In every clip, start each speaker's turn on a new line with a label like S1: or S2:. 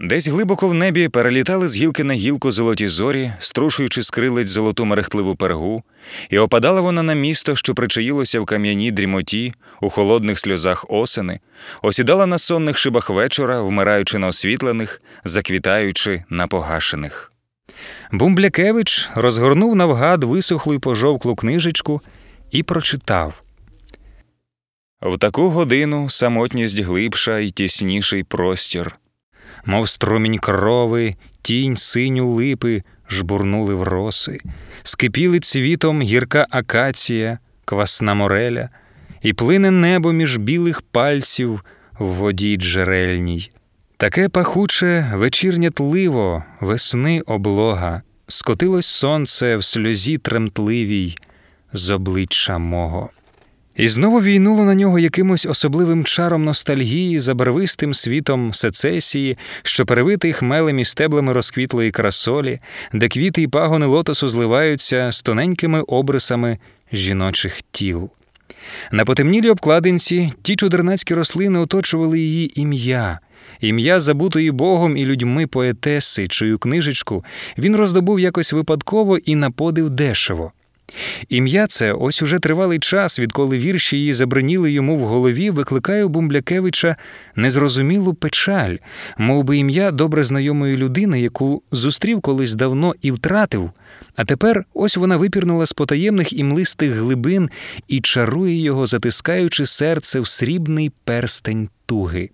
S1: Десь глибоко в небі перелітали з гілки на гілку золоті зорі, струшуючи з крилиць золоту мерехтливу пергу, і опадала вона на місто, що причаїлося в кам'яній дрімоті, у холодних сльозах осени, осідала на сонних шибах вечора, вмираючи на освітлених, заквітаючи на погашених.
S2: Бумблякевич розгорнув навгад висохлу й пожовклу книжечку і прочитав.
S1: В таку годину самотність глибша й тісніший простір.
S2: Мов струмінь крови, тінь синю липи жбурнули в роси, скипіли цвітом гірка акація, квасна мореля, і плине небо між білих пальців в воді джерельній. Таке пахуче вечірнє тливо, весни облога, скотилось сонце в сльозі тремтливій з обличчя мого. І знову війнуло на нього якимось особливим чаром ностальгії за барвистим світом сецесії, що перевитий хмелем і стеблами розквітлої красолі, де квіти й пагони лотосу зливаються з тоненькими обрисами жіночих тіл. На потемнілій обкладинці ті чудернацькі рослини оточували її ім'я. Ім'я забутої Богом і людьми поетеси, чию книжечку він роздобув якось випадково і на подив дешево. Ім'я це ось уже тривалий час, відколи вірші її забриніли йому в голові, викликає у Бумблякевича незрозумілу печаль, мов би ім'я добре знайомої людини, яку зустрів колись давно і втратив, а тепер ось вона випірнула з потаємних і млистих глибин і чарує його, затискаючи серце в срібний перстень туги.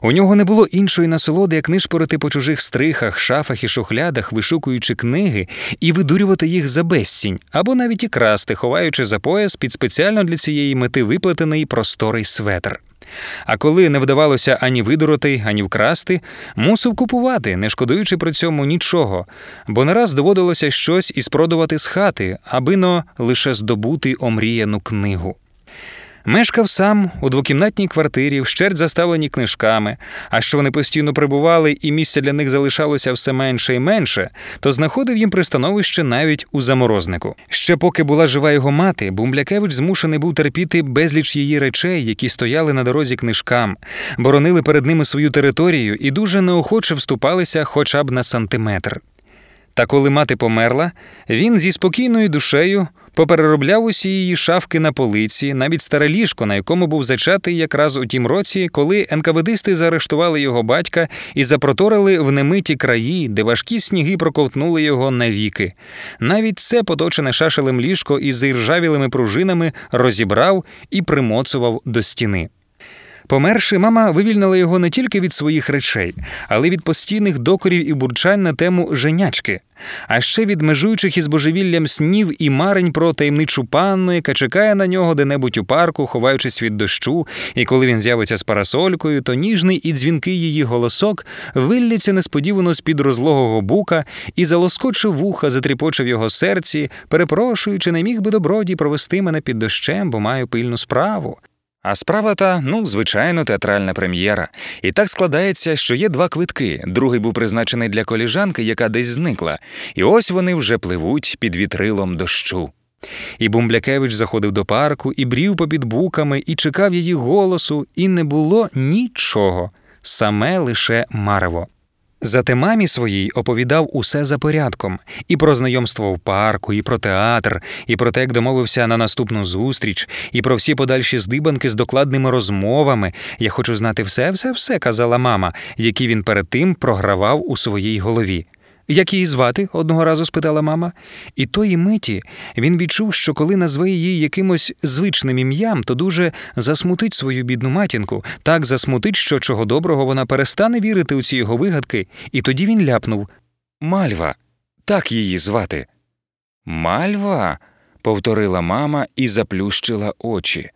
S2: У нього не було іншої насолоди, як нишпорити по чужих стрихах, шафах і шухлядах, вишукуючи книги і видурювати їх за безцінь, або навіть і красти, ховаючи за пояс під спеціально для цієї мети виплетений просторий светр. А коли не вдавалося ані видороти, ані вкрасти, мусив купувати, не шкодуючи при цьому нічого, бо не раз доводилося щось і спродувати з хати, аби но лише здобути омріяну книгу. Мешкав сам у двокімнатній квартирі, вщерть заставлені книжками, а що вони постійно прибували і місця для них залишалося все менше і менше, то знаходив їм пристановище навіть у заморознику. Ще поки була жива його мати, Бумблякевич змушений був терпіти безліч її речей, які стояли на дорозі книжкам, боронили перед ними свою територію і дуже неохоче вступалися хоча б на сантиметр. Та коли мати померла, він зі спокійною душею попереробляв усі її шафки на полиці, навіть старе ліжко, на якому був зачатий якраз у тім році, коли НКВДисти заарештували його батька і запроторили в немиті краї, де важкі сніги проковтнули його навіки. Навіть це поточене шашелем ліжко із заіржавілими пружинами розібрав і примоцував до стіни. Померши, мама вивільнила його не тільки від своїх речей, але й від постійних докорів і бурчань на тему женячки, а ще від межуючих із божевіллям снів і марень про таємничу панну, яка чекає на нього де-небудь у парку, ховаючись від дощу, і коли він з'явиться з парасолькою, то ніжний і дзвінкий її голосок вилляться несподівано з під розлогого бука і залоскочив вуха, затріпочив його серці, перепрошуючи, не міг би добродій провести мене під дощем, бо маю пильну справу.
S1: А справа та, ну, звичайно, театральна прем'єра. І так складається, що є два квитки. Другий був призначений для коліжанки, яка десь зникла, і ось вони вже пливуть під вітрилом дощу.
S2: І Бумблякевич заходив до парку, і брів попід буками, і чекав її голосу, і не було нічого, саме лише марево. Зате мамі своїй оповідав усе за порядком і про знайомство в парку, і про театр, і про те, як домовився на наступну зустріч, і про всі подальші здибанки з докладними розмовами. Я хочу знати все, все, все, казала мама, які він перед тим програвав у своїй голові. Як її звати? одного разу спитала мама. І тої миті він відчув, що коли назве її якимось звичним ім'ям, то дуже засмутить свою бідну матінку, так засмутить, що чого доброго вона перестане вірити у ці його вигадки, і тоді він ляпнув
S1: Мальва, так її звати. Мальва. повторила мама і заплющила очі.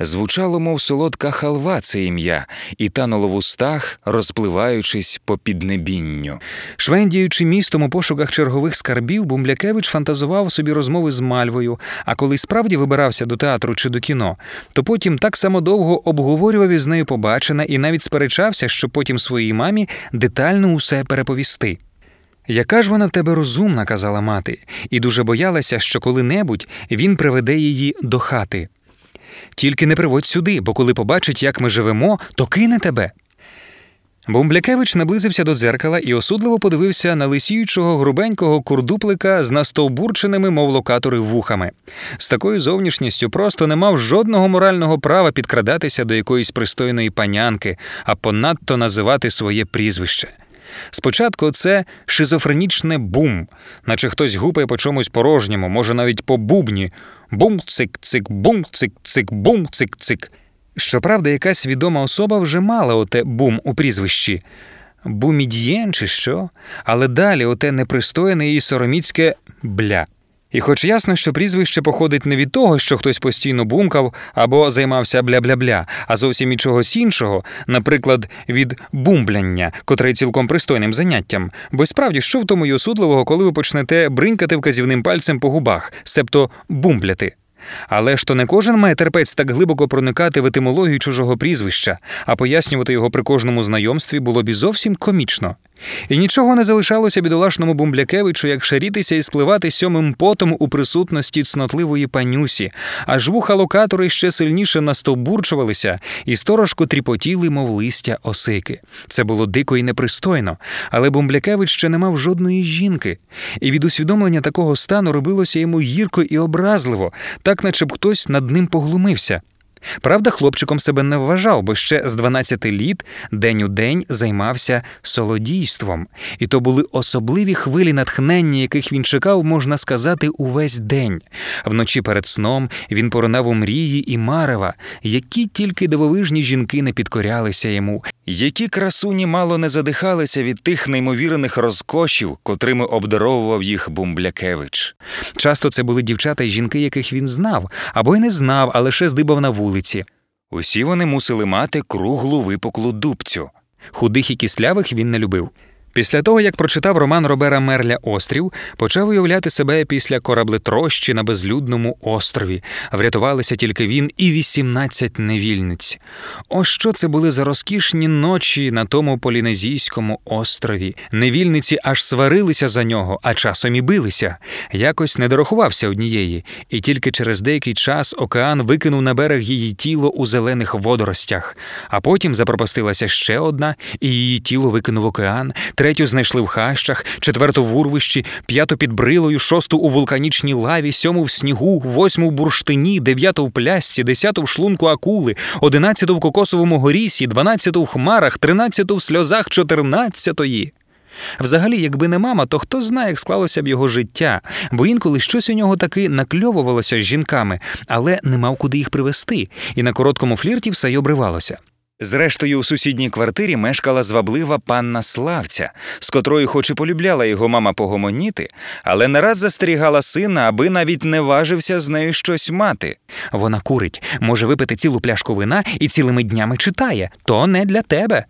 S1: Звучало, мов солодка халва це ім'я, і тануло в устах, розпливаючись по піднебінню.
S2: Швендіючи містом у пошуках чергових скарбів, Бумблякевич фантазував собі розмови з Мальвою, а коли справді вибирався до театру чи до кіно, то потім так само довго обговорював із нею побачене і навіть сперечався, щоб потім своїй мамі детально усе переповісти. Яка ж вона в тебе розумна, казала мати, і дуже боялася, що коли-небудь він приведе її до хати. Тільки не приводь сюди, бо коли побачить, як ми живемо, то кине тебе. Бумблякевич наблизився до дзеркала і осудливо подивився на лисіючого грубенького курдуплика з настовбурченими, мов локатори, вухами. З такою зовнішністю просто не мав жодного морального права підкрадатися до якоїсь пристойної панянки, а понадто називати своє прізвище. Спочатку це шизофренічне бум, наче хтось гупає по чомусь порожньому, може навіть по бубні. Бум-цик-цик, бум-цик-цик, бум-цик-цик. Щоправда, якась відома особа вже мала оте бум у прізвищі. Бумід'єн чи що, але далі оте непристойне і сороміцьке бля. І хоч ясно, що прізвище походить не від того, що хтось постійно бумкав або займався бля-бля-бля, а зовсім від чогось іншого, наприклад, від бумбляння, котре цілком пристойним заняттям. Бо справді, що в тому й осудливого, коли ви почнете бринькати вказівним пальцем по губах, себто бумбляти. Але ж то не кожен має терпець так глибоко проникати в етимологію чужого прізвища, а пояснювати його при кожному знайомстві було б і зовсім комічно. І нічого не залишалося бідолашному Бумблякевичу, як шарітися і спливати сьомим потом у присутності цнотливої панюсі, аж вуха локатори ще сильніше настовбурчувалися і сторожко тріпотіли, мов листя осики. Це було дико і непристойно, але Бумблякевич ще не мав жодної жінки, і від усвідомлення такого стану робилося йому гірко і образливо, так наче б хтось над ним поглумився. Правда, хлопчиком себе не вважав, бо ще з 12 літ день у день займався солодійством, і то були особливі хвилі натхнення, яких він чекав, можна сказати, увесь день. Вночі перед сном він поринав у мрії і марева, які тільки дивовижні жінки не підкорялися йому,
S1: Які красуні мало не задихалися від тих неймовірних розкошів, котрими обдаровував їх Бумблякевич.
S2: Часто це були дівчата й жінки, яких він знав, або й не знав, а лише здибав на вулиці.
S1: Усі вони мусили мати круглу випуклу дубцю.
S2: Худих і кислявих він не любив. Після того, як прочитав роман Робера Мерля Острів, почав уявляти себе після кораблетрощі на безлюдному острові. Врятувалися тільки він і 18 невільниць. Ось що це були за розкішні ночі на тому полінезійському острові. Невільниці аж сварилися за нього, а часом і билися. Якось не дорахувався однієї, і тільки через деякий час океан викинув на берег її тіло у зелених водоростях. А потім запропастилася ще одна, і її тіло викинув океан третю знайшли в хащах, четверту в урвищі, п'яту під брилою, шосту у вулканічній лаві, сьому в снігу, восьму в бурштині, дев'яту в плясці, десяту в шлунку акули, одинадцяту в кокосовому горісі, дванадцяту в хмарах, тринадцяту в сльозах, чотирнадцятої. Взагалі, якби не мама, то хто знає, як склалося б його життя, бо інколи щось у нього таки накльовувалося з жінками, але не мав куди їх привезти, і на короткому флірті все й обривалося.
S1: Зрештою, у сусідній квартирі мешкала зваблива панна Славця, з котрою, хоч і полюбляла його мама погомоніти, але не раз застерігала сина, аби навіть не важився з нею щось мати.
S2: Вона курить, може випити цілу пляшку вина і цілими днями читає. То не для тебе.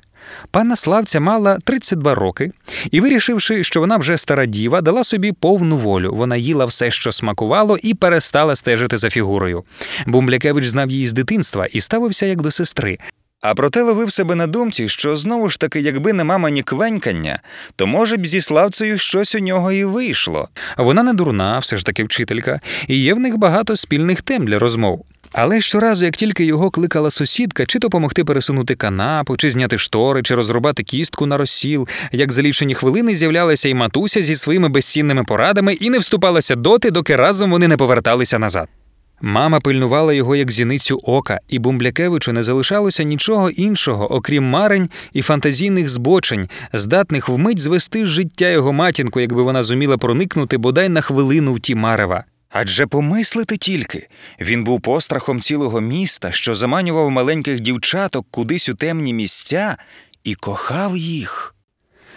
S2: Панна Славця мала 32 роки і, вирішивши, що вона вже стара діва, дала собі повну волю. Вона їла все, що смакувало, і перестала стежити за фігурою. Бумблякевич знав її з дитинства і ставився як до сестри.
S1: А проте ловив себе на думці, що знову ж таки, якби не мама ні квенькання, то може б зі Славцею щось у нього і вийшло.
S2: Вона не дурна, все ж таки вчителька, і є в них багато спільних тем для розмов. Але щоразу, як тільки його кликала сусідка, чи то помогти пересунути канапу, чи зняти штори, чи розрубати кістку на розсіл, як за лічені хвилини з'являлася і матуся зі своїми безцінними порадами і не вступалася доти, доки разом вони не поверталися назад. Мама пильнувала його як зіницю ока, і Бумблякевичу не залишалося нічого іншого, окрім марень і фантазійних збочень, здатних вмить звести з життя його матінку, якби вона зуміла проникнути бодай на хвилину в ті марева.
S1: Адже помислити тільки, він був пострахом цілого міста, що заманював маленьких дівчаток кудись у темні місця і кохав їх.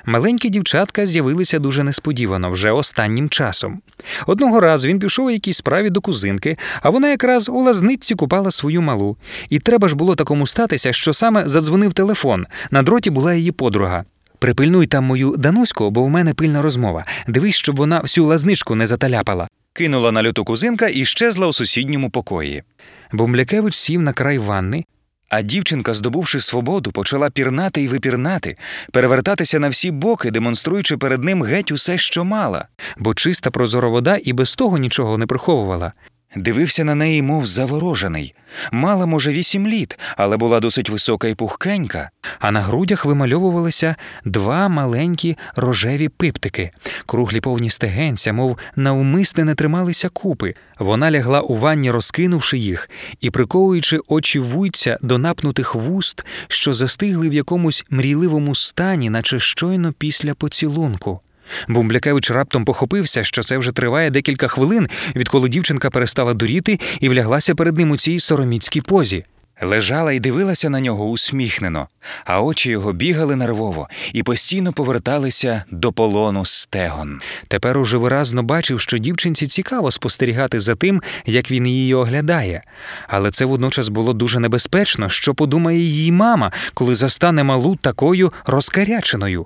S2: Маленькі дівчатка з'явилися дуже несподівано, вже останнім часом. Одного разу він пішов у якійсь справі до кузинки, а вона якраз у лазниці купала свою малу. І треба ж було такому статися, що саме задзвонив телефон. На дроті була її подруга. Припильнуй там мою Дануську, бо в мене пильна розмова. Дивись, щоб вона всю лазничку не заталяпала.
S1: Кинула на люту кузинка і щезла у сусідньому покої.
S2: Бумблякевич сів на край ванни,
S1: А дівчинка, здобувши свободу, почала пірнати і випірнати, перевертатися на всі боки, демонструючи перед ним геть усе, що мала.
S2: бо чиста прозора вода і без того нічого не приховувала.
S1: Дивився на неї, мов заворожений. Мала, може, вісім літ, але була досить висока і пухкенька.
S2: А на грудях вимальовувалися два маленькі рожеві пиптики, круглі повні стегенця, мов навмисне не трималися купи. Вона лягла у ванні, розкинувши їх, і приковуючи очі вуйця до напнутих вуст, що застигли в якомусь мрійливому стані, наче щойно після поцілунку. Бумблякевич раптом похопився, що це вже триває декілька хвилин, відколи дівчинка перестала дуріти і вляглася перед ним у цій сороміцькій позі.
S1: Лежала і дивилася на нього усміхнено, а очі його бігали нервово і постійно поверталися до полону стегон.
S2: Тепер уже виразно бачив, що дівчинці цікаво спостерігати за тим, як він її оглядає. Але це водночас було дуже небезпечно, що подумає її мама, коли застане малу такою розкаряченою.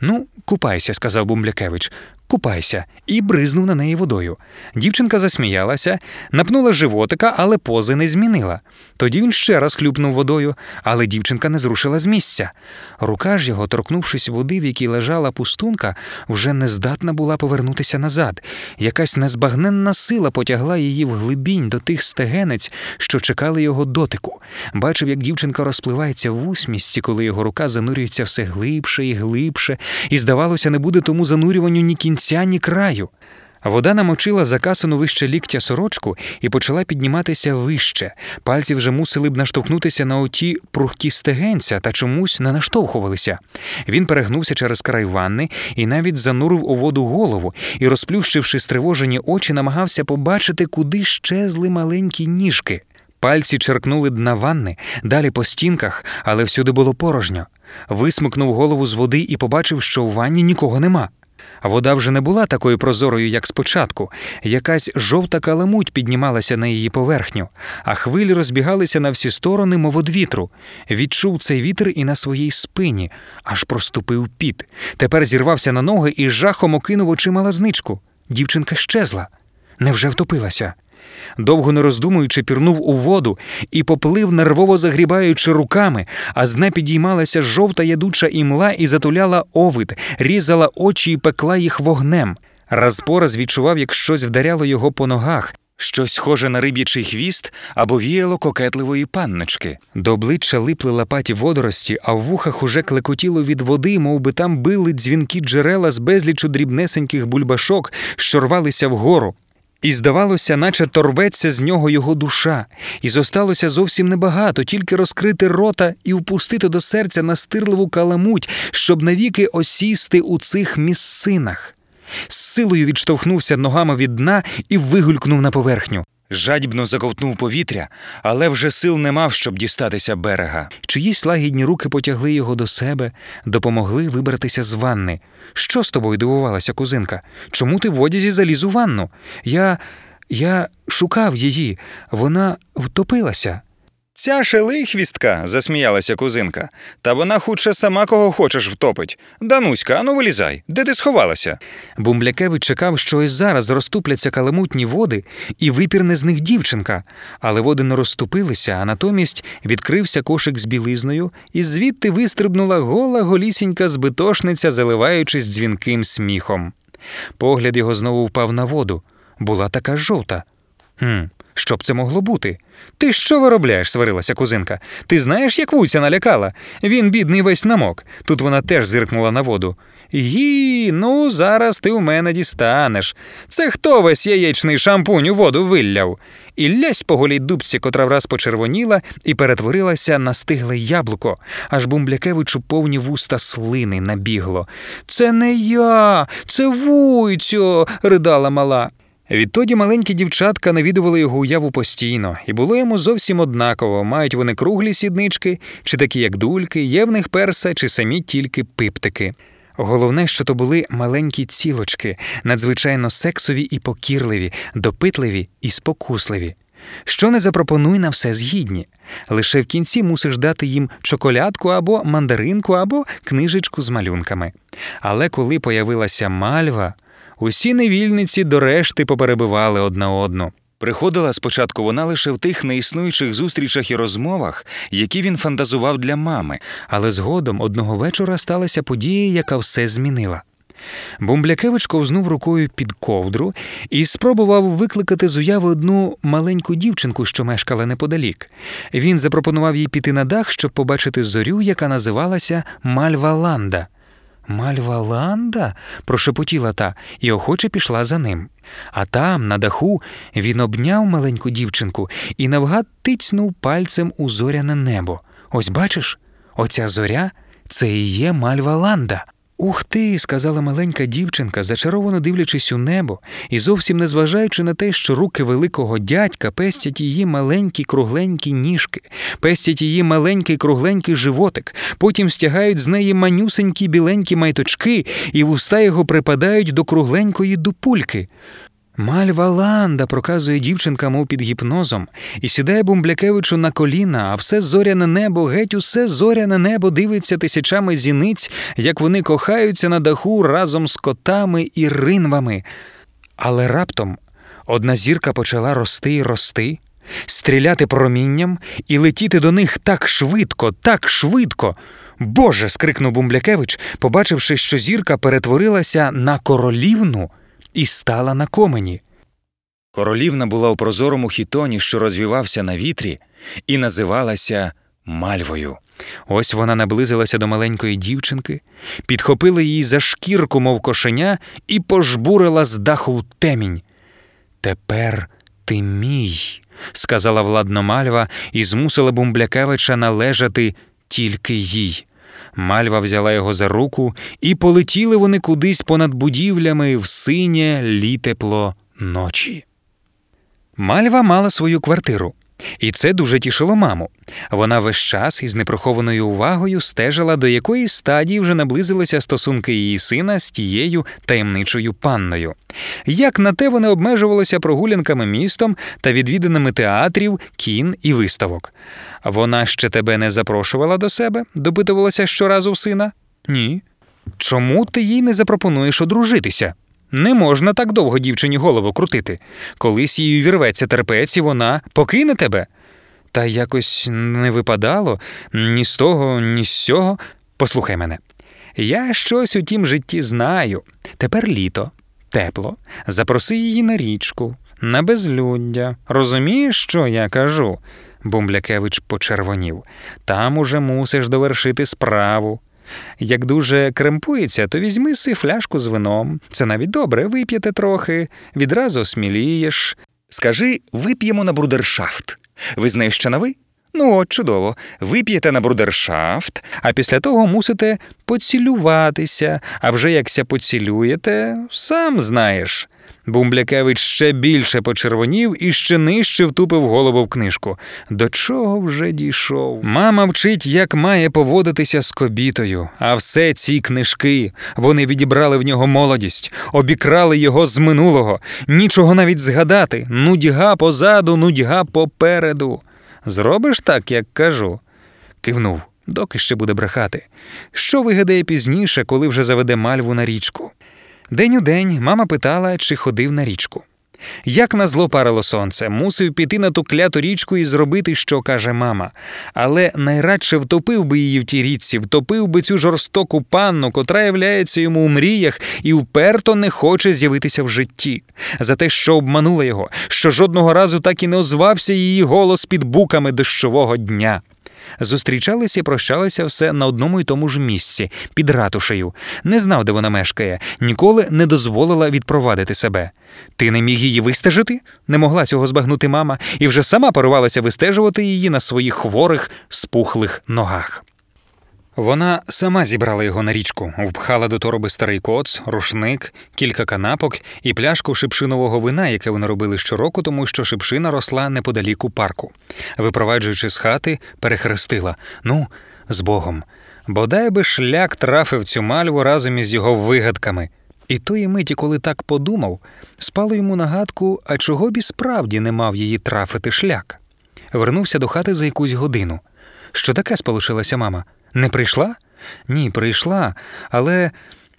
S2: Ну, купайся, сказав Бумблякевич. Купайся, і бризнув на неї водою. Дівчинка засміялася, напнула животика, але пози не змінила. Тоді він ще раз хлюпнув водою, але дівчинка не зрушила з місця. Рука ж його, торкнувшись води, в якій лежала пустунка, вже не здатна була повернутися назад. Якась незбагненна сила потягла її в глибінь до тих стегенець, що чекали його дотику. Бачив, як дівчинка розпливається в усмісті, коли його рука занурюється все глибше і глибше, і, здавалося, не буде тому занурюванню ні кінця, ні краю. Вода намочила закасану вище ліктя сорочку і почала підніматися вище. Пальці вже мусили б наштовхнутися на оті прухкі стегенця та чомусь не наштовхувалися. Він перегнувся через край ванни і навіть занурив у воду голову і, розплющивши стривожені очі, намагався побачити, куди щезли маленькі ніжки. Пальці черкнули дна ванни, далі по стінках, але всюди було порожньо. Висмикнув голову з води і побачив, що у ванні нікого нема. Вода вже не була такою прозорою, як спочатку. Якась жовта каламуть піднімалася на її поверхню, а хвилі розбігалися на всі сторони, мов од вітру. Відчув цей вітер і на своїй спині, аж проступив піт. Тепер зірвався на ноги і жахом окинув очима лазничку. Дівчинка щезла. Невже втопилася? Довго не роздумуючи, пірнув у воду і поплив, нервово загрібаючи руками, а з дна підіймалася жовта ядуча імла і затуляла овид, різала очі і пекла їх вогнем. Раз по раз відчував, як щось вдаряло його по ногах.
S1: Щось схоже на риб'ячий хвіст або віяло кокетливої панночки.
S2: До обличчя липли лопаті водорості, а в вухах уже клекотіло від води, мов би там били дзвінки джерела з безлічу дрібнесеньких бульбашок, що рвалися вгору. І здавалося, наче торветься з нього його душа, і зосталося зовсім небагато, тільки розкрити рота і впустити до серця настирливу каламуть, щоб навіки осісти у цих місцинах. З силою відштовхнувся ногами від дна і вигулькнув на поверхню.
S1: Жадібно заковтнув повітря, але вже сил не мав, щоб дістатися берега.
S2: Чиїсь лагідні руки потягли його до себе, допомогли вибратися з ванни. Що з тобою дивувалася кузинка? Чому ти в одязі заліз у ванну? Я. я шукав її, вона втопилася.
S1: Ця шелихвістка, засміялася кузинка. Та вона хутше сама кого хочеш втопить. Дануська, ану вилізай, де ти сховалася?
S2: Бумблякевич чекав, що ось зараз розступляться каламутні води і випірне з них дівчинка. Але води не розступилися, а натомість відкрився кошик з білизною, і звідти вистрибнула гола голісінька збитошниця, заливаючись дзвінким сміхом. Погляд його знову впав на воду. Була така жовта. Хм, що б це могло бути? Ти що виробляєш? сварилася кузинка. Ти знаєш, як вуйця налякала? Він, бідний, весь намок. Тут вона теж зиркнула на воду. Гі, ну зараз ти у мене дістанеш. Це хто весь яєчний шампунь у воду вилляв? І лясь по голій дубці, котра враз почервоніла і перетворилася на стигле яблуко, аж Бумблякевичу повні вуста слини набігло. Це не я, це вуйцьо, ридала мала. Відтоді маленькі дівчатка навідували його уяву постійно, і було йому зовсім однаково, мають вони круглі сіднички, чи такі, як дульки, є в них перса, чи самі тільки пиптики. Головне, що то були маленькі цілочки, надзвичайно сексові і покірливі, допитливі і спокусливі. Що не запропонуй на все згідні. Лише в кінці мусиш дати їм чоколядку або мандаринку, або книжечку з малюнками. Але коли появилася мальва, усі невільниці до решти поперебивали одна одну.
S1: Приходила спочатку вона лише в тих неіснуючих зустрічах і розмовах, які він фантазував для мами.
S2: Але згодом одного вечора сталася подія, яка все змінила. Бумблякевич ковзнув рукою під ковдру і спробував викликати з уяви одну маленьку дівчинку, що мешкала неподалік. Він запропонував їй піти на дах, щоб побачити зорю, яка називалася Мальваланда. Мальваланда? прошепотіла та і охоче пішла за ним. А там, на даху, він обняв маленьку дівчинку і навгад тицьнув пальцем у зоряне небо. Ось бачиш, оця зоря це і є Мальваланда. Ух ти, сказала маленька дівчинка, зачаровано дивлячись у небо, і зовсім не зважаючи на те, що руки великого дядька пестять її маленькі кругленькі ніжки, пестять її маленький кругленький животик, потім стягають з неї манюсенькі біленькі майточки, і вуста його припадають до кругленької дупульки. Мальваланда, проказує дівчинка, мов під гіпнозом, і сідає Бумблякевичу на коліна, а все зоряне небо, геть усе зоряне небо дивиться тисячами зіниць, як вони кохаються на даху разом з котами і ринвами. Але раптом одна зірка почала рости і рости, стріляти промінням і летіти до них так швидко, так швидко. Боже. скрикнув Бумблякевич, побачивши, що зірка перетворилася на королівну і стала на комені.
S1: Королівна була у прозорому хітоні, що розвівався на вітрі, і називалася Мальвою.
S2: Ось вона наблизилася до маленької дівчинки, підхопила її за шкірку, мов кошеня, і пожбурила з даху в темінь. Тепер ти мій, сказала владно Мальва і змусила Бумблякевича належати тільки їй. Мальва взяла його за руку, і полетіли вони кудись понад будівлями в синє літепло ночі. Мальва мала свою квартиру. І це дуже тішило маму. Вона весь час із непрохованою увагою стежила, до якої стадії вже наблизилися стосунки її сина з тією таємничою панною. Як на те вони обмежувалися прогулянками містом та відвіданими театрів, кін і виставок. Вона ще тебе не запрошувала до себе? допитувалася щоразу сина? Ні. Чому ти їй не запропонуєш одружитися? Не можна так довго дівчині голову крутити. Колись їй вірветься терпець, і вона покине тебе. Та якось не випадало ні з того, ні з цього. Послухай мене. Я щось у тім житті знаю. Тепер літо, тепло. Запроси її на річку, на безлюддя. Розумієш, що я кажу? Бумблякевич почервонів. Там уже мусиш довершити справу. Як дуже кремпується, то візьми си фляжку з вином. Це навіть добре, вип'єте трохи, відразу смілієш.
S1: Скажи, вип'ємо на брудершафт. Ви знаєш, що на ви? Ну, от чудово. Вип'єте на брудершафт,
S2: а після того мусите поцілюватися, а вже якся поцілюєте, сам знаєш. Бумблякевич ще більше почервонів і ще нижче втупив голову в книжку. До чого вже дійшов? Мама вчить, як має поводитися з кобітою, а все ці книжки вони відібрали в нього молодість, обікрали його з минулого, нічого навіть згадати. Нудьга позаду, нудьга попереду. Зробиш так, як кажу? Кивнув, доки ще буде брехати. Що вигадає пізніше, коли вже заведе мальву на річку? День у день мама питала, чи ходив на річку. Як на зло парило сонце, мусив піти на ту кляту річку і зробити, що каже мама. Але найрадше втопив би її в тій річці, втопив би цю жорстоку панну, котра являється йому у мріях і вперто не хоче з'явитися в житті, за те, що обманула його, що жодного разу так і не озвався її голос під буками дощового дня. Зустрічалися і прощалися все на одному й тому ж місці, під ратушею. Не знав, де вона мешкає, ніколи не дозволила відпровадити себе. Ти не міг її вистежити? Не могла цього збагнути мама, і вже сама порвалася вистежувати її на своїх хворих, спухлих ногах. Вона сама зібрала його на річку, впхала до тороби старий коц, рушник, кілька канапок і пляшку шипшинового вина, яке вони робили щороку, тому що шипшина росла неподалік у парку. Випроваджуючи з хати, перехрестила ну, з Богом. Бодай би шлях трафив цю мальву разом із його вигадками. І тої миті, коли так подумав, спало йому нагадку, а чого б і справді не мав її трафити шлях. Вернувся до хати за якусь годину. Що таке сполучилася мама? Не прийшла? Ні, прийшла, але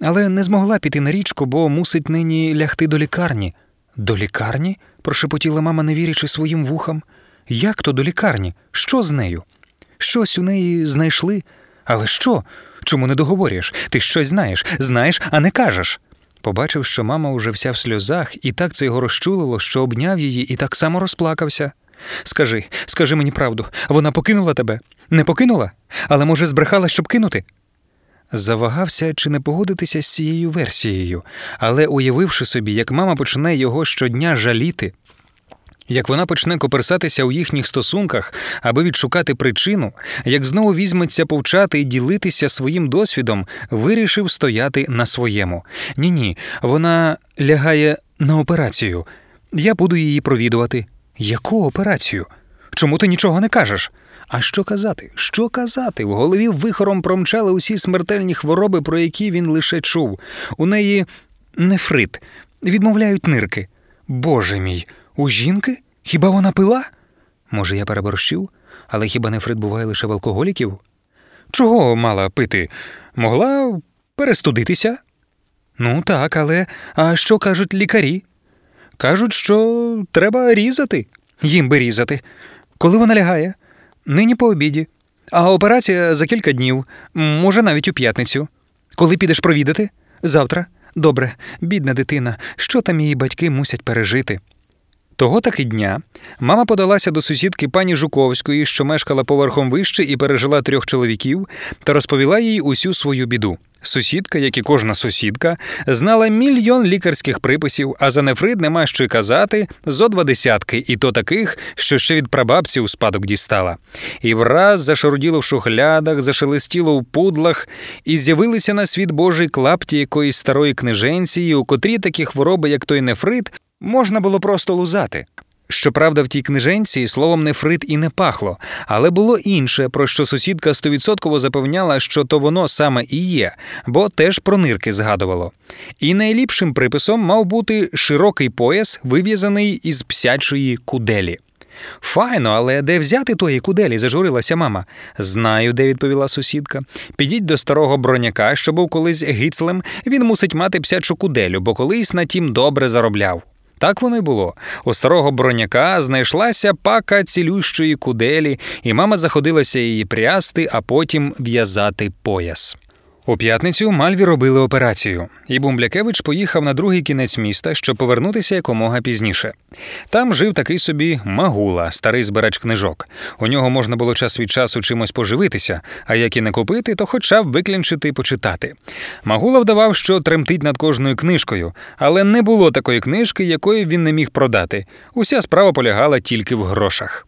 S2: але не змогла піти на річку, бо мусить нині лягти до лікарні. До лікарні? прошепотіла мама, не вірячи своїм вухам. Як то до лікарні? Що з нею? Щось у неї знайшли, Але що? Чому не договорюєш? Ти щось знаєш, знаєш, а не кажеш. Побачив, що мама уже вся в сльозах, і так це його розчулило, що обняв її і так само розплакався. Скажи, скажи мені правду, вона покинула тебе? Не покинула? Але, може, збрехала, щоб кинути? Завагався чи не погодитися з цією версією, але уявивши собі, як мама почне його щодня жаліти, як вона почне коперсатися у їхніх стосунках, аби відшукати причину, як знову візьметься повчати і ділитися своїм досвідом, вирішив стояти на своєму. Ні, ні, вона лягає на операцію. Я буду її провідувати. Яку операцію? Чому ти нічого не кажеш? А що казати? Що казати? В голові вихором промчали усі смертельні хвороби, про які він лише чув. У неї нефрит, відмовляють нирки. Боже мій, у жінки? Хіба вона пила? Може, я переборщив? Але хіба нефрит буває лише в алкоголіків? Чого мала пити? Могла перестудитися? Ну так, але а що кажуть лікарі? Кажуть, що треба різати. Їм би різати. Коли вона лягає? Нині по обіді. А операція за кілька днів, може, навіть у п'ятницю. Коли підеш провідати? Завтра. Добре, бідна дитина, що там її батьки мусять пережити. Того таки дня мама подалася до сусідки пані Жуковської, що мешкала поверхом вище і пережила трьох чоловіків, та розповіла їй усю свою біду. Сусідка, як і кожна сусідка, знала мільйон лікарських приписів, а за нефрит нема що й казати зо два десятки, і то таких, що ще від прабабці у спадок дістала. І враз зашаруділо в шухлядах, зашелестіло в пудлах, і з'явилися на світ Божий клапті якоїсь старої книженції, у котрі такі хвороби, як той нефрит, можна було просто лузати. Щоправда, в тій книженці словом нефрит і не пахло, але було інше, про що сусідка стовідсотково запевняла, що то воно саме і є, бо теж про нирки згадувало. І найліпшим приписом мав бути широкий пояс, вив'язаний із псячої куделі. Файно, але де взяти тої куделі? зажурилася мама. Знаю, де відповіла сусідка. Підіть до старого броняка, що був колись гицлем, він мусить мати псячу куделю, бо колись на тім добре заробляв. Так воно й було. У старого броняка знайшлася пака цілющої куделі, і мама заходилася її прясти, а потім в'язати пояс. У п'ятницю Мальві робили операцію, і Бумблякевич поїхав на другий кінець міста, щоб повернутися якомога пізніше. Там жив такий собі Магула, старий збирач книжок. У нього можна було час від часу чимось поживитися, а як і не купити, то хоча б виклянчити і почитати. Магула вдавав, що тремтить над кожною книжкою, але не було такої книжки, якої він не міг продати. Уся справа полягала тільки в грошах.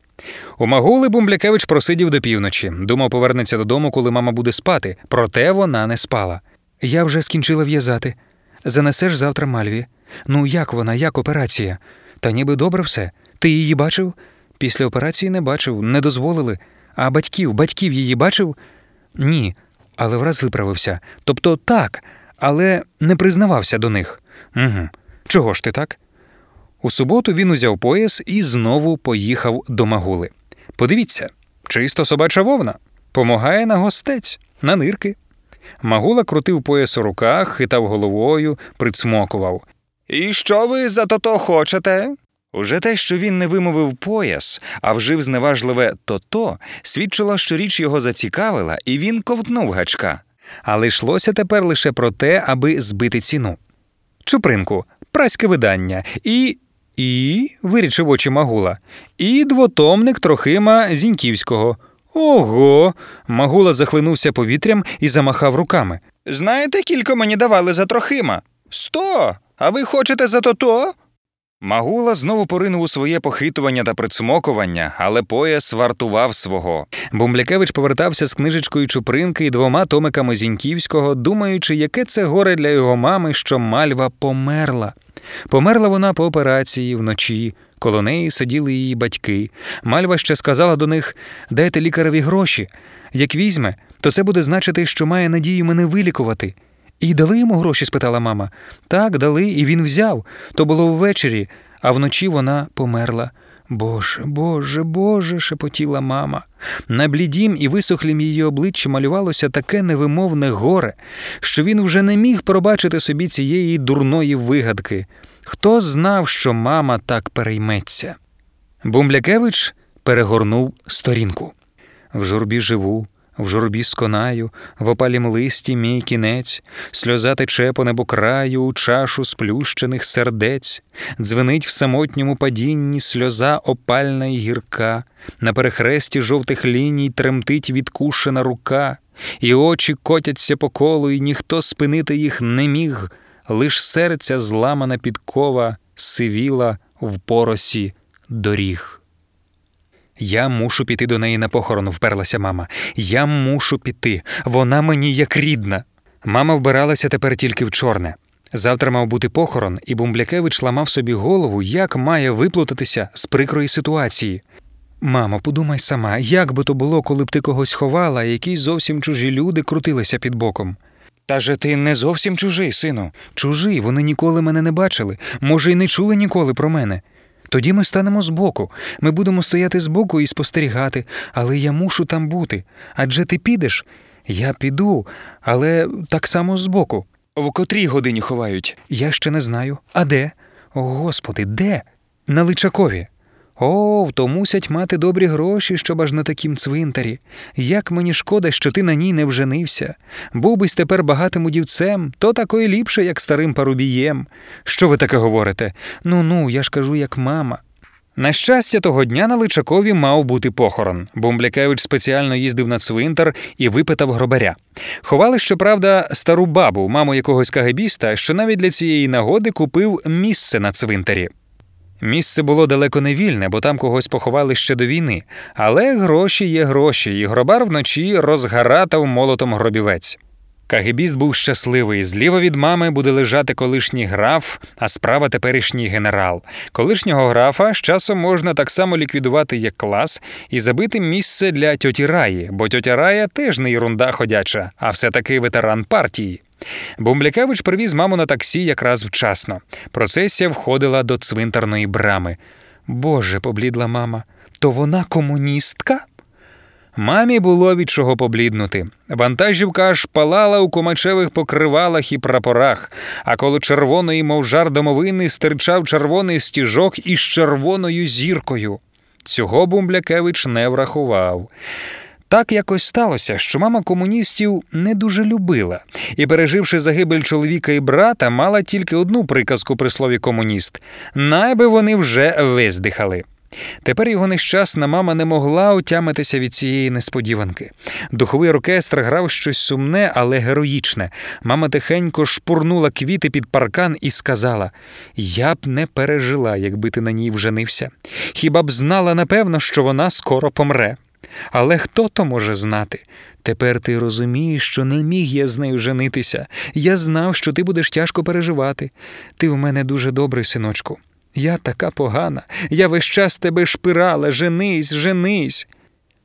S2: У Магули Бумблякевич просидів до півночі. Думав, повернеться додому, коли мама буде спати, проте вона не спала. Я вже скінчила в'язати. Занесеш завтра Мальві. Ну, як вона, як операція? Та ніби добре все. Ти її бачив? Після операції не бачив, не дозволили. А батьків, батьків її бачив? Ні, але враз виправився. Тобто так, але не признавався до них. Угу. Чого ж ти так? У суботу він узяв пояс і знову поїхав до Магули. Подивіться, чисто собача вовна, помагає на гостець, на нирки. Магула крутив пояс у руках, хитав головою, прицмокував.
S1: І що ви за то-то хочете? Уже те, що він не вимовив пояс, а вжив зневажливе то-то, свідчило, що річ його зацікавила, і він ковтнув гачка.
S2: Але йшлося тепер лише про те, аби збити ціну. Чупринку, праське видання, і. І. вирічив очі Магула, і двотомник Трохима Зіньківського. Ого. Магула захлинувся повітрям і замахав руками.
S1: Знаєте, кілько мені давали за Трохима? Сто. А ви хочете за то-то? Магула знову поринув у своє похитування та прицмокування, але пояс вартував свого.
S2: Бумблякевич повертався з книжечкою Чупринки і двома томиками Зіньківського, думаючи, яке це горе для його мами, що мальва померла. Померла вона по операції вночі. Коло неї сиділи її батьки. Мальва ще сказала до них дайте лікареві гроші. Як візьме, то це буде значити, що має надію мене вилікувати. І дали йому гроші? спитала мама. Так, дали, і він взяв. То було ввечері, а вночі вона померла. Боже, Боже, Боже, шепотіла мама. На блідім і висохлім її обличчі малювалося таке невимовне горе, що він вже не міг пробачити собі цієї дурної вигадки. Хто знав, що мама так перейметься? Бумблякевич перегорнув сторінку. В журбі живу, в журбі сконаю, в опалім листі мій кінець, сльоза тече по небокраю у чашу сплющених сердець, дзвенить в самотньому падінні сльоза опальна й гірка, на перехресті жовтих ліній тремтить відкушена рука, і очі котяться по колу, і ніхто спинити їх не міг, лиш серця зламана підкова сивіла в поросі доріг. Я мушу піти до неї на похорон, вперлася мама. Я мушу піти. Вона мені як рідна. Мама вбиралася тепер тільки в чорне. Завтра мав бути похорон, і Бумблякевич ламав собі голову, як має виплутатися з прикрої ситуації. Мамо, подумай сама, як би то було, коли б ти когось ховала, а якісь зовсім чужі люди крутилися під боком.
S1: Та же ти не зовсім чужий, сину.
S2: Чужі, вони ніколи мене не бачили, може, й не чули ніколи про мене. Тоді ми станемо збоку. Ми будемо стояти збоку і спостерігати, але я мушу там бути. Адже ти підеш? Я піду, але так само збоку.
S1: В котрій годині ховають?
S2: Я ще не знаю. А де? О, Господи, де? На Личакові. О, то мусять мати добрі гроші, щоб аж на такім цвинтарі. Як мені шкода, що ти на ній не вженився. Був бись тепер багатим удівцем, то такої ліпше, як старим парубієм. Що ви таке говорите? Ну ну, я ж кажу, як мама. На щастя, того дня на Личакові мав бути похорон. Бумблякевич спеціально їздив на цвинтар і випитав гробаря. Ховали, щоправда, стару бабу, маму якогось кагебіста, що навіть для цієї нагоди купив місце на цвинтарі. Місце було далеко не вільне, бо там когось поховали ще до війни. Але гроші є гроші, і гробар вночі розгаратав молотом гробівець. Кагебіст був щасливий. Зліва від мами буде лежати колишній граф, а справа теперішній генерал. Колишнього графа з часом можна так само ліквідувати як клас і забити місце для тьоті Раї, бо тьотя Рая теж не ерунда ходяча, а все-таки ветеран партії. Бумблякевич привіз маму на таксі якраз вчасно. Процесія входила до цвинтарної брами. Боже, поблідла мама, то вона комуністка? Мамі було від чого побліднути. Вантажівка аж палала у комачевих покривалах і прапорах, а коло червоної, мов жар домовини, стирчав червоний стіжок із червоною зіркою. Цього Бумблякевич не врахував. Так якось сталося, що мама комуністів не дуже любила, і, переживши загибель чоловіка і брата, мала тільки одну приказку при слові комуніст найби вони вже виздихали. Тепер його нещасна мама не могла отямитися від цієї несподіванки. Духовий оркестр грав щось сумне, але героїчне. Мама тихенько шпурнула квіти під паркан і сказала: Я б не пережила, якби ти на ній вженився. Хіба б знала напевно, що вона скоро помре. Але хто то може знати? Тепер ти розумієш, що не міг я з нею женитися. Я знав, що ти будеш тяжко переживати. Ти у мене дуже добрий, синочку. Я така погана, я весь час тебе шпирала, женись, женись.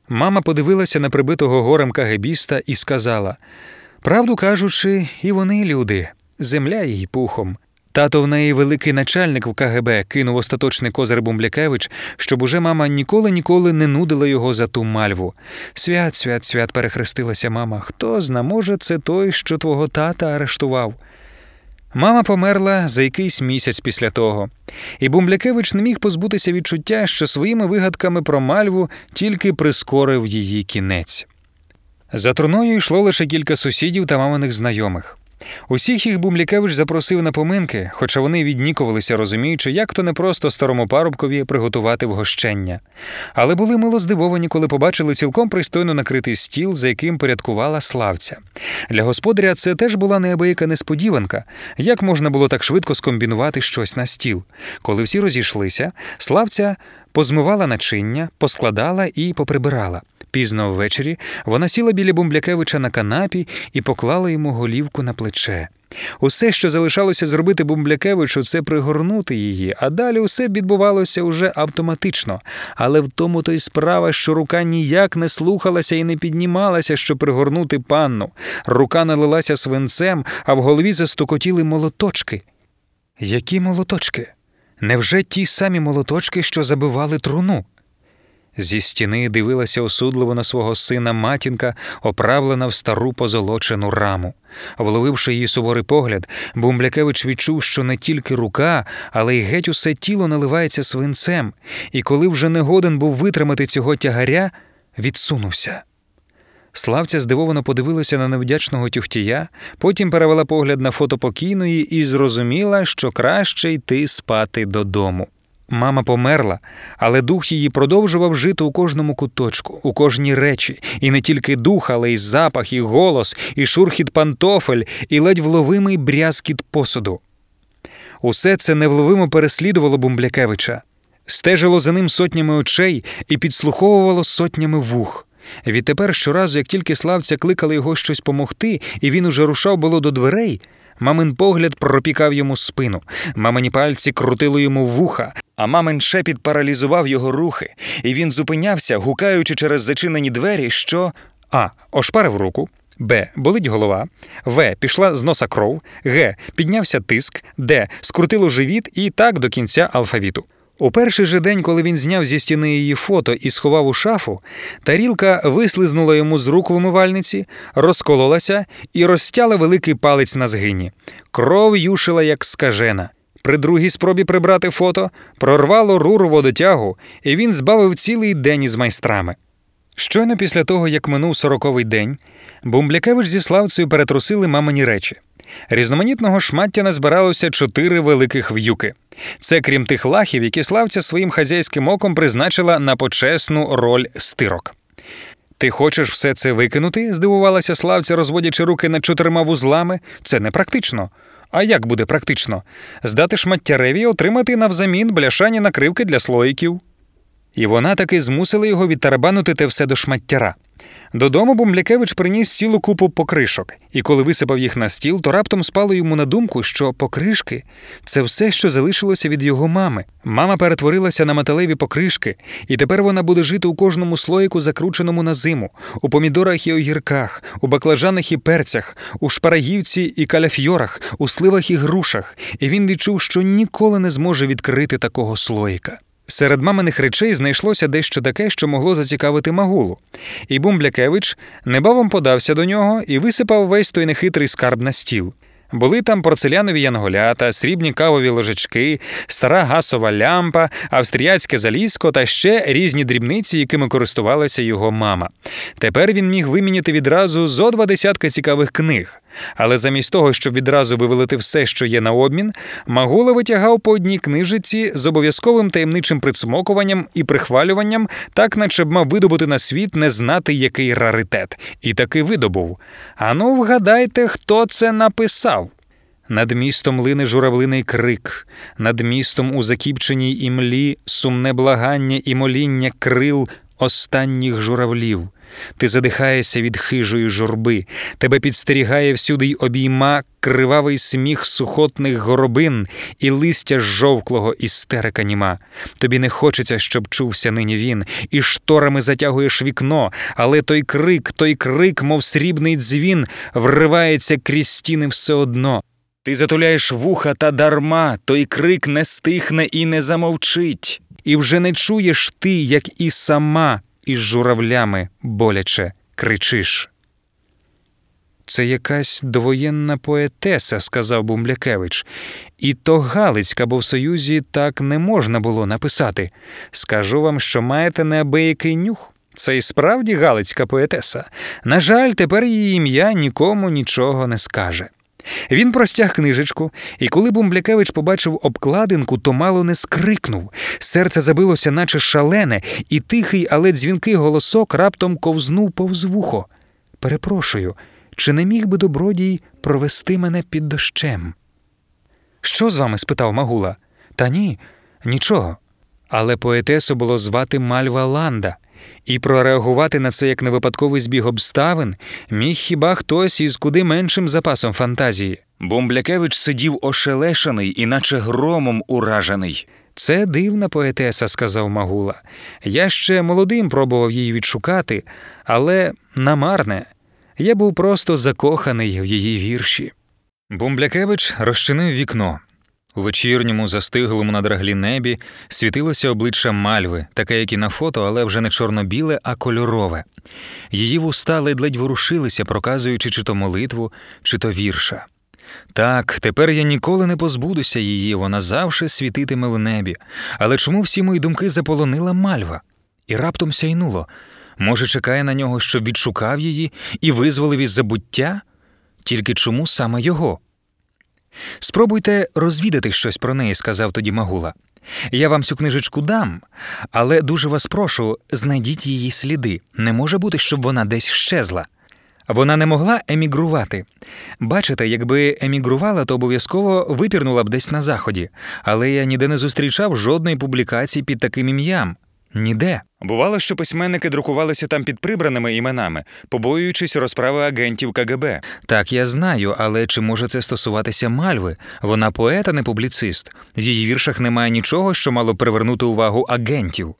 S2: Мама подивилася на прибитого горем кагебіста і сказала: Правду кажучи, і вони люди, земля їй пухом. Тато в неї великий начальник в КГБ кинув остаточний козир Бумблякевич, щоб уже мама ніколи ніколи не нудила його за ту мальву. Свят, свят, свят, перехрестилася мама. Хто зна, може, це той, що твого тата арештував. Мама померла за якийсь місяць після того, і Бумблякевич не міг позбутися відчуття, що своїми вигадками про мальву тільки прискорив її кінець. За труною йшло лише кілька сусідів та маминих знайомих. Усіх їх Бумлякевич запросив на поминки, хоча вони віднікувалися, розуміючи, як то не просто старому парубкові приготувати вгощення. Але були мило здивовані, коли побачили цілком пристойно накритий стіл, за яким порядкувала славця. Для господаря це теж була неабияка несподіванка, як можна було так швидко скомбінувати щось на стіл. Коли всі розійшлися, славця позмивала начиння, поскладала і поприбирала. Пізно ввечері вона сіла біля Бумблякевича на канапі і поклала йому голівку на плече. Усе, що залишалося зробити Бумблякевичу, це пригорнути її, а далі усе відбувалося уже автоматично. Але в тому то й справа, що рука ніяк не слухалася і не піднімалася, щоб пригорнути панну. Рука налилася свинцем, а в голові застукотіли молоточки. Які молоточки? Невже ті самі молоточки, що забивали труну? Зі стіни дивилася осудливо на свого сина матінка, оправлена в стару позолочену раму. Вловивши її суворий погляд, Бумблякевич відчув, що не тільки рука, але й геть усе тіло наливається свинцем, і коли вже не годен був витримати цього тягаря, відсунувся. Славця здивовано подивилася на невдячного тюхтія, потім перевела погляд на фото покійної і зрозуміла, що краще йти спати додому. Мама померла, але дух її продовжував жити у кожному куточку, у кожній речі, і не тільки дух, але й запах, і голос, і шурхіт пантофель, і ледь вловимий брязкіт посуду. Усе це невловимо переслідувало Бумблякевича, стежило за ним сотнями очей і підслуховувало сотнями вух. Відтепер щоразу, як тільки славця кликали його щось помогти, і він уже рушав було до дверей, мамин погляд пропікав йому спину, мамині пальці крутили йому вуха,
S1: А мамин шепіт паралізував його рухи, і він зупинявся, гукаючи через зачинені двері, що
S2: А. Ошпарив руку. Б. Болить голова. В. Пішла з носа кров. Г. Піднявся тиск. Д. Скрутило живіт і так до кінця алфавіту. У перший же день, коли він зняв зі стіни її фото і сховав у шафу, тарілка вислизнула йому з рук в умивальниці, розкололася і розтяла великий палець на згині. Кров юшила, як скажена. При другій спробі прибрати фото прорвало руру водотягу, і він збавив цілий день із майстрами. Щойно після того, як минув сороковий день, Бумблякевич зі Славцею перетрусили мамині речі. Різноманітного шмаття назбиралося чотири великих в'юки. Це крім тих лахів, які Славця своїм хазяйським оком призначила на почесну роль стирок. Ти хочеш все це викинути? здивувалася Славця, розводячи руки над чотирма вузлами. Це непрактично. А як буде практично? Здати шматтяреві і отримати навзамін бляшані накривки для слоїків. І вона таки змусила його відтарабанути те все до шматтяра. Додому Бумблякевич приніс цілу купу покришок, і коли висипав їх на стіл, то раптом спало йому на думку, що покришки це все, що залишилося від його мами. Мама перетворилася на металеві покришки, і тепер вона буде жити у кожному слоїку, закрученому на зиму, у помідорах і огірках, у баклажанах і перцях, у шпарагівці і каляфьорах, у сливах і грушах, і він відчув, що ніколи не зможе відкрити такого слоїка. Серед маминих речей знайшлося дещо таке, що могло зацікавити Магулу. І Бумблякевич небавом подався до нього і висипав весь той нехитрий скарб на стіл. Були там порцелянові янголята, срібні кавові ложечки, стара гасова лямпа, австріяцьке залізко та ще різні дрібниці, якими користувалася його мама. Тепер він міг виміняти відразу зо два десятка цікавих книг. Але замість того, щоб відразу вивелити все, що є на обмін, Магула витягав по одній книжиці з обов'язковим таємничим присмокуванням і прихвалюванням, так наче б мав видобути на світ не знати який раритет. І таки видобув. Ану, вгадайте, хто це написав. Над містом лине журавлиний крик, над містом у закіпченій імлі сумне благання і моління крил останніх журавлів. Ти задихаєшся від хижої журби, тебе підстерігає всюди й обійма кривавий сміх сухотних горобин і листя жовклого істерика німа. Тобі не хочеться, щоб чувся нині він, і шторами затягуєш вікно, але той крик, той крик, мов срібний дзвін, вривається крізь стіни все одно.
S1: ти затуляєш вуха та дарма, той крик не стихне і не замовчить.
S2: І вже не чуєш ти, як і сама із журавлями боляче кричиш. Це якась довоєнна поетеса, сказав Бумблякевич. І то Галицька, бо в Союзі так не можна було написати. Скажу вам, що маєте неабиякий нюх. Це і справді Галицька поетеса. На жаль, тепер її ім'я нікому нічого не скаже. Він простяг книжечку, і коли Бумблякевич побачив обкладинку, то мало не скрикнув. Серце забилося, наче шалене, і тихий, але дзвінкий голосок раптом ковзнув повз вухо. Перепрошую, чи не міг би добродій провести мене під дощем? Що з вами? спитав Магула. Та ні, нічого. Але поетесу було звати Мальва Ланда, і прореагувати на це як на випадковий збіг обставин міг хіба хтось із куди меншим запасом фантазії.
S1: Бумблякевич сидів ошелешений, іначе громом уражений.
S2: Це дивна поетеса, сказав Магула. Я ще молодим пробував її відшукати, але намарне. Я був просто закоханий в її вірші. Бумблякевич розчинив вікно. У вечірньому, застиглому на драглі небі світилося обличчя мальви, таке, як і на фото, але вже не чорно-біле, а кольорове. Її вуста ледь-ледь ворушилися, проказуючи чи то молитву, чи то вірша. Так, тепер я ніколи не позбудуся її, вона завше світитиме в небі. Але чому всі мої думки заполонила мальва? І раптом сяйнуло. Може, чекає на нього, щоб відшукав її і визволив із забуття? Тільки чому саме його? Спробуйте розвідати щось про неї, сказав тоді Магула. Я вам цю книжечку дам, але дуже вас прошу, знайдіть її сліди. Не може бути, щоб вона десь щезла. Вона не могла емігрувати. Бачите, якби емігрувала, то обов'язково випірнула б десь на заході, але я ніде не зустрічав жодної публікації під таким ім'ям. Ніде.
S1: Бувало, що письменники друкувалися там під прибраними іменами, побоюючись розправи агентів КГБ.
S2: Так, я знаю, але чи може це стосуватися Мальви? Вона поет, а не публіцист. В її віршах немає нічого, що мало привернути увагу агентів.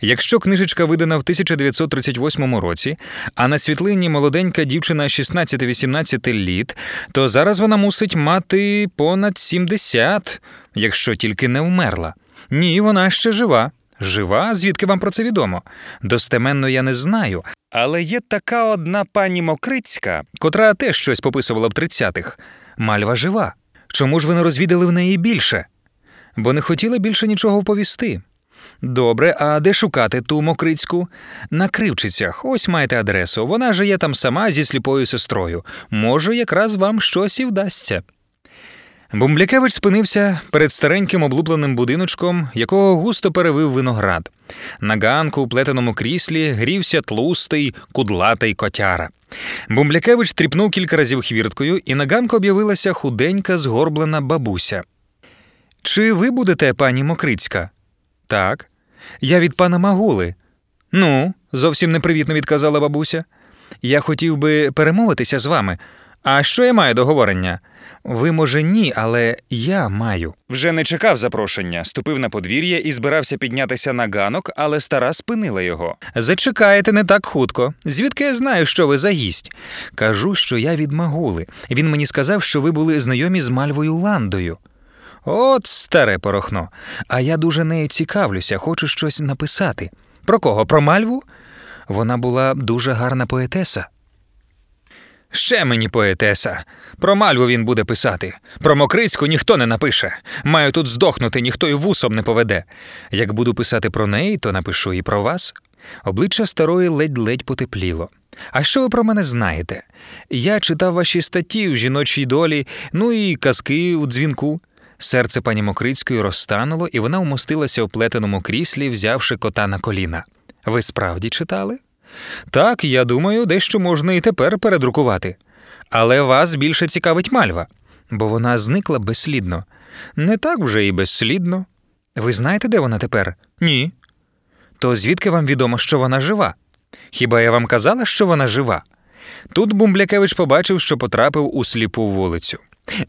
S2: Якщо книжечка видана в 1938 році, а на світлині молоденька дівчина 16-18 літ, то зараз вона мусить мати понад 70, якщо тільки не вмерла. Ні, вона ще жива. Жива? Звідки вам про це відомо? Достеменно я не знаю,
S1: Але є така одна пані Мокрицька.
S2: котра теж щось пописувала в 30-х. Мальва жива. Чому ж ви не розвідали в неї більше? Бо не хотіли більше нічого вповісти. Добре, а де шукати ту мокрицьку? На Кривчицях. Ось маєте адресу. Вона живе там сама зі сліпою сестрою. Може, якраз вам щось і вдасться. Бумблякевич спинився перед стареньким облупленим будиночком, якого густо перевив виноград. На ганку у плетеному кріслі грівся тлустий, кудлатий котяра. Бумблякевич тріпнув кілька разів хвірткою, і на ганку об'явилася худенька, згорблена бабуся. Чи ви будете, пані Мокрицька? Так. Я від пана Магули. Ну, зовсім непривітно відказала бабуся. Я хотів би перемовитися з вами. А що я маю до говорення? Ви, може, ні, але я маю.
S1: Вже не чекав запрошення, ступив на подвір'я і збирався піднятися на ганок, але стара спинила його.
S2: Зачекаєте не так хутко. Звідки я знаю, що ви за гість? Кажу, що я від Магули. Він мені сказав, що ви були знайомі з Мальвою Ландою. От старе порохно. А я дуже нею цікавлюся, хочу щось написати. Про кого? Про Мальву? Вона була дуже гарна поетеса. Ще мені поетеса. Про Мальву він буде писати. Про Мокрицьку ніхто не напише. Маю тут здохнути, ніхто й вусом не поведе. Як буду писати про неї, то напишу і про вас. Обличчя старої ледь-ледь потепліло. А що ви про мене знаєте? Я читав ваші статті в жіночій долі, ну і казки у дзвінку. Серце пані Мокрицької розтануло, і вона вмостилася у плетеному кріслі, взявши кота на коліна. Ви справді читали? Так, я думаю, дещо можна і тепер передрукувати. Але вас більше цікавить мальва, бо вона зникла безслідно. Не так вже і безслідно. Ви знаєте, де вона тепер? Ні. То звідки вам відомо, що вона жива? Хіба я вам казала, що вона жива? Тут Бумблякевич побачив, що потрапив у сліпу вулицю.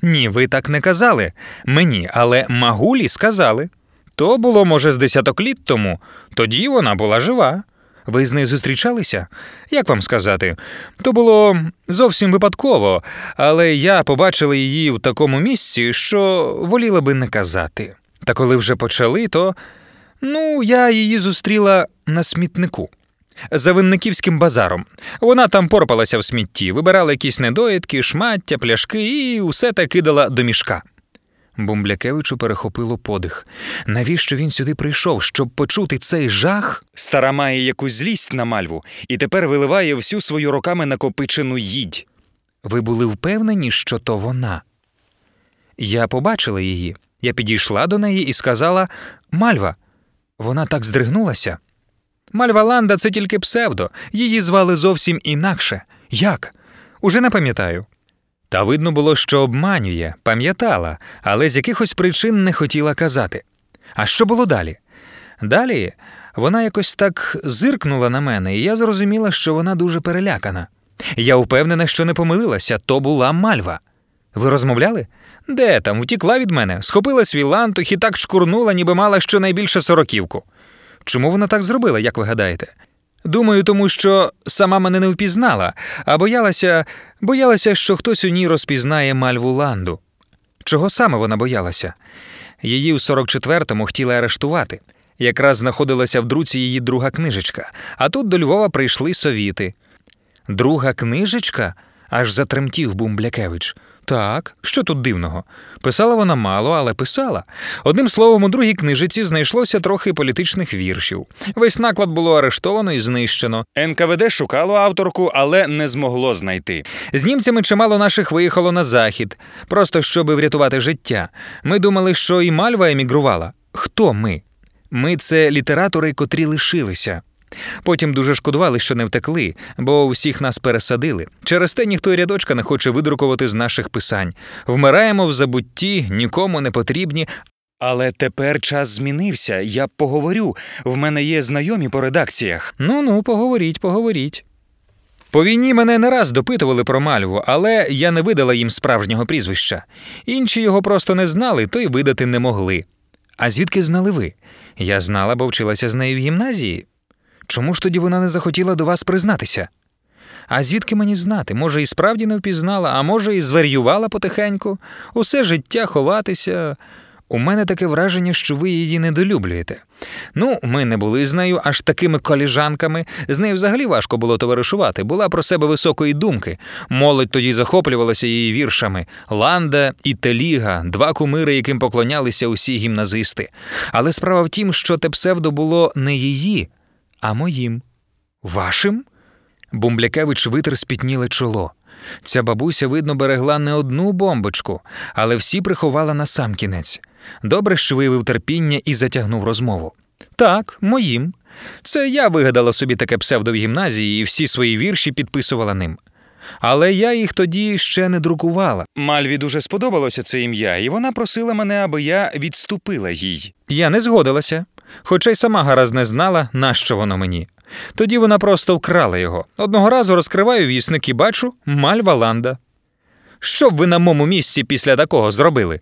S2: Ні, ви так не казали. Мені, але Магулі сказали. То було, може, з десяток літ тому. Тоді вона була жива. Ви з нею зустрічалися? Як вам сказати? То було зовсім випадково, але я побачила її в такому місці, що воліла би не казати. Та коли вже почали, то ну, я її зустріла на смітнику. За винниківським базаром. Вона там порпалася в смітті, вибирала якісь недоїдки, шмаття, пляшки і усе те кидала до мішка. Бумблякевичу перехопило подих. Навіщо він сюди прийшов, щоб почути цей жах?
S1: Стара має якусь злість на мальву і тепер виливає всю свою роками накопичену їдь.
S2: Ви були впевнені, що то вона? Я побачила її. Я підійшла до неї і сказала: Мальва, вона так здригнулася. Мальва Ланда це тільки псевдо, її звали зовсім інакше. Як? Уже не пам'ятаю. Та видно було, що обманює, пам'ятала, але з якихось причин не хотіла казати. А що було далі? Далі вона якось так зиркнула на мене, і я зрозуміла, що вона дуже перелякана. Я впевнена, що не помилилася, то була мальва. Ви розмовляли? Де там, втікла від мене, схопила свій лантух і так шкурнула, ніби мала щонайбільше сороківку. Чому вона так зробила, як ви гадаєте? Думаю, тому що сама мене не впізнала, а боялася, боялася, що хтось у ній розпізнає мальву ланду. Чого саме вона боялася? Її у 44-му хотіли арештувати. Якраз знаходилася в друці її друга книжечка, а тут до Львова прийшли совіти. Друга книжечка? аж затремтів Бумблякевич. Так, що тут дивного? Писала вона мало, але писала. Одним словом, у другій книжиці знайшлося трохи політичних віршів. Весь наклад було арештовано і знищено.
S1: НКВД шукало авторку, але не змогло знайти.
S2: З німцями чимало наших виїхало на захід, просто щоби врятувати життя. Ми думали, що і Мальва емігрувала. Хто ми? Ми це літератори, котрі лишилися. Потім дуже шкодували, що не втекли, бо всіх нас пересадили. Через те ніхто й рядочка не хоче видрукувати з наших писань. Вмираємо в забутті, нікому не потрібні.
S1: Але тепер час змінився. Я поговорю. В мене є знайомі по редакціях.
S2: Ну ну, поговоріть, поговоріть. По війні мене не раз допитували про мальву, але я не видала їм справжнього прізвища. Інші його просто не знали, то й видати не могли. А звідки знали ви? Я знала, бо вчилася з нею в гімназії. Чому ж тоді вона не захотіла до вас признатися? А звідки мені знати? Може, і справді не впізнала, а може, і зварювала потихеньку, усе життя ховатися. У мене таке враження, що ви її недолюблюєте. Ну, ми не були з нею аж такими коліжанками. З нею взагалі важко було товаришувати. Була про себе високої думки. Молодь тоді захоплювалася її віршами. Ланда і Теліга, два кумири, яким поклонялися усі гімназисти. Але справа в тім, що те псевдо було не її, а моїм. Вашим? Бумблякевич витер спітніле чоло. Ця бабуся, видно, берегла не одну бомбочку, але всі приховала на сам кінець. Добре, що виявив терпіння і затягнув розмову. Так, моїм. Це я вигадала собі таке псевдо в гімназії і всі свої вірші підписувала ним. Але я їх тоді ще не друкувала.
S1: Мальві дуже сподобалося це ім'я, і вона просила мене, аби я відступила їй.
S2: Я не згодилася, хоча й сама гаразд не знала, нащо воно мені. Тоді вона просто вкрала його. Одного разу розкриваю вісник і бачу Мальва Ланда. Що б ви на моєму місці після такого зробили?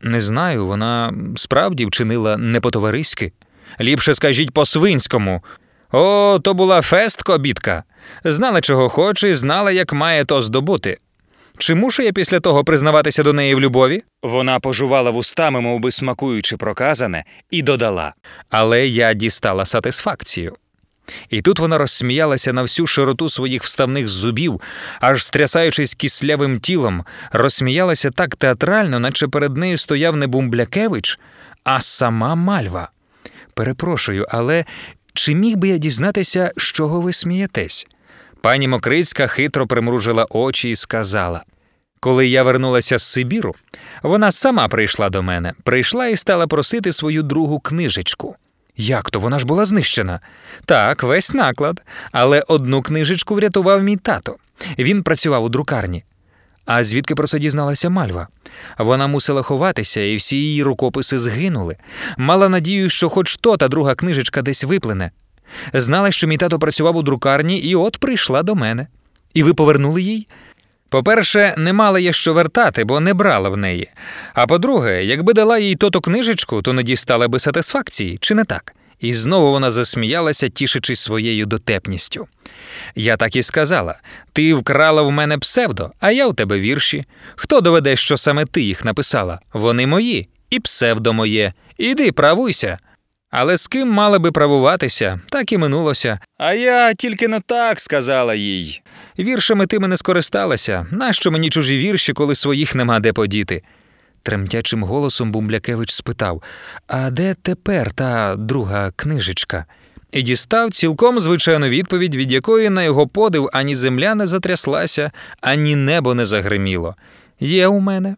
S2: Не знаю, вона справді вчинила не по-товариськи. Ліпше скажіть по-свинському. О, то була фестко, бідка. Знала, чого хоче, знала, як має то здобути. Чи мушу я після того признаватися до неї в любові?
S1: Вона пожувала вустами, мов би смакуючи проказане, і додала.
S2: Але я дістала сатисфакцію. І тут вона розсміялася на всю широту своїх вставних зубів, аж стрясаючись кислявим тілом, розсміялася так театрально, наче перед нею стояв не Бумблякевич, а сама Мальва. Перепрошую, але чи міг би я дізнатися, з чого ви смієтесь? Пані Мокрицька хитро примружила очі і сказала. Коли я вернулася з Сибіру, вона сама прийшла до мене, прийшла і стала просити свою другу книжечку. Як то вона ж була знищена? Так, весь наклад. Але одну книжечку врятував мій тато. Він працював у друкарні. А звідки про це дізналася Мальва? Вона мусила ховатися, і всі її рукописи згинули. Мала надію, що хоч то та друга книжечка десь виплине. Знала, що мій тато працював у друкарні, і от прийшла до мене. І ви повернули їй? По-перше, не мала я що вертати, бо не брала в неї. А по-друге, якби дала їй тото книжечку, то не дістала би сатисфакції, чи не так? І знову вона засміялася, тішичись своєю дотепністю. Я так і сказала: ти вкрала в мене псевдо, а я у тебе вірші. Хто доведе, що саме ти їх написала? Вони мої, і псевдо моє. Іди, правуйся. Але з ким мала би правуватися, так і минулося.
S1: А я тільки не так сказала їй.
S2: Віршами ти мене скористалася. Нащо мені чужі вірші, коли своїх нема де подіти? Тремтячим голосом Бумблякевич спитав: А де тепер та друга книжечка? І дістав цілком звичайну відповідь, від якої на його подив ані земля не затряслася, ані небо не загриміло. Є у мене.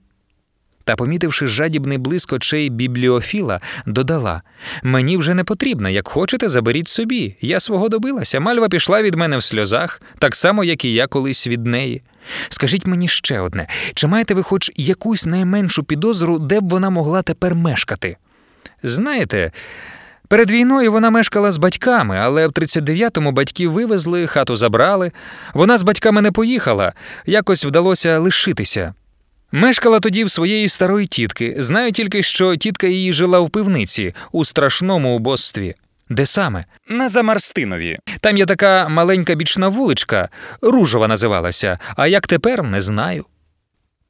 S2: Та, помітивши жадібний блиск очей бібліофіла, додала: Мені вже не потрібно, як хочете, заберіть собі. Я свого добилася. Мальва пішла від мене в сльозах, так само, як і я колись від неї. Скажіть мені ще одне: чи маєте ви хоч якусь найменшу підозру, де б вона могла тепер мешкати? Знаєте. Перед війною вона мешкала з батьками, але в 39-му батьків вивезли, хату забрали. Вона з батьками не поїхала, якось вдалося лишитися. Мешкала тоді в своєї старої тітки. Знаю тільки, що тітка її жила в пивниці у страшному убостві. Де саме?
S1: На Замарстинові.
S2: Там є така маленька бічна вуличка, Ружова називалася, а як тепер не знаю.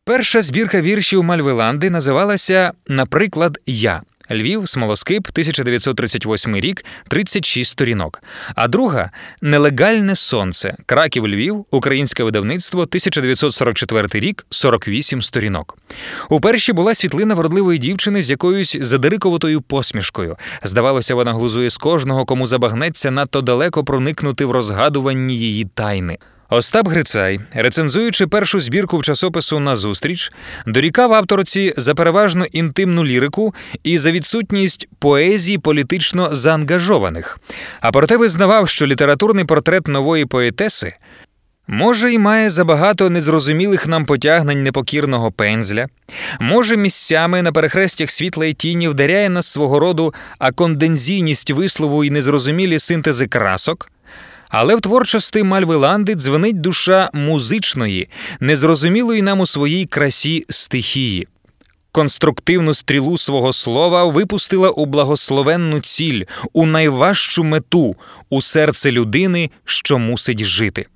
S2: Перша збірка віршів Мальвеланди називалася, наприклад, Я. Львів, Смолоскип, 1938 рік, 36 сторінок. А друга Нелегальне сонце. Краків Львів, українське видавництво, 1944 рік, 48 сторінок. У першій була світлина вродливої дівчини з якоюсь задириковатою посмішкою. Здавалося, вона глузує з кожного, кому забагнеться надто далеко проникнути в розгадуванні її тайни. Остап Грицай, рецензуючи першу збірку в часопису «Назустріч», дорікав авторці за переважно інтимну лірику і за відсутність поезії політично заангажованих. А проте визнавав, що літературний портрет нової поетеси Може, й має забагато незрозумілих нам потягнень непокірного пензля, може, місцями на перехрестях світла й тіні вдаряє нас свого роду акондензійність вислову і незрозумілі синтези красок. Але в творчості Мальвиланди дзвенить душа музичної, незрозумілої нам у своїй красі стихії. Конструктивну стрілу свого слова випустила у благословенну ціль, у найважчу мету, у серце людини, що мусить жити.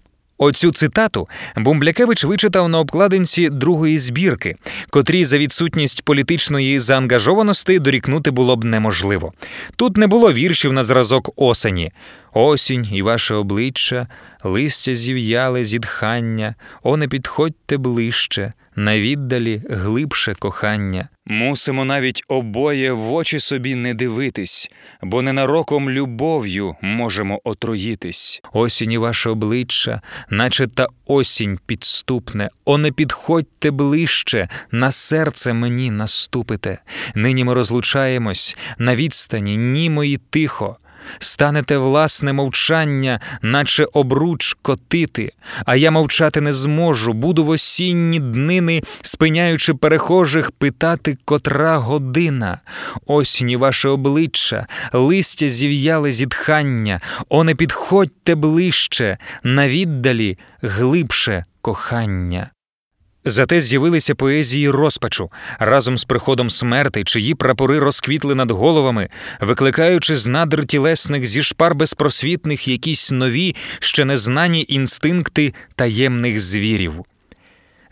S2: Оцю цитату Бумблякевич вичитав на обкладинці другої збірки, котрій за відсутність політичної заангажованості дорікнути було б неможливо. Тут не було віршів на зразок осені. Осінь і ваше обличчя, листя зів'яле зітхання, о, не підходьте ближче, на віддалі глибше кохання.
S1: Мусимо навіть обоє в очі собі не дивитись, бо ненароком любов'ю можемо отруїтись.
S2: Осінь ваше обличчя, наче та осінь підступне, о, не підходьте ближче, на серце мені наступите. Нині ми розлучаємось на відстані, німо і тихо. Станете власне мовчання, наче обруч котити, а я мовчати не зможу, буду в осінні днини, спиняючи перехожих, питати, котра година. Осінь ваше обличчя, листя зів'яли зітхання, о, не підходьте ближче, на віддалі глибше кохання. Зате з'явилися поезії розпачу разом з приходом смерти, чиї прапори розквітли над головами, викликаючи з надр тілесних зі шпар безпросвітних якісь нові, ще незнані інстинкти таємних звірів.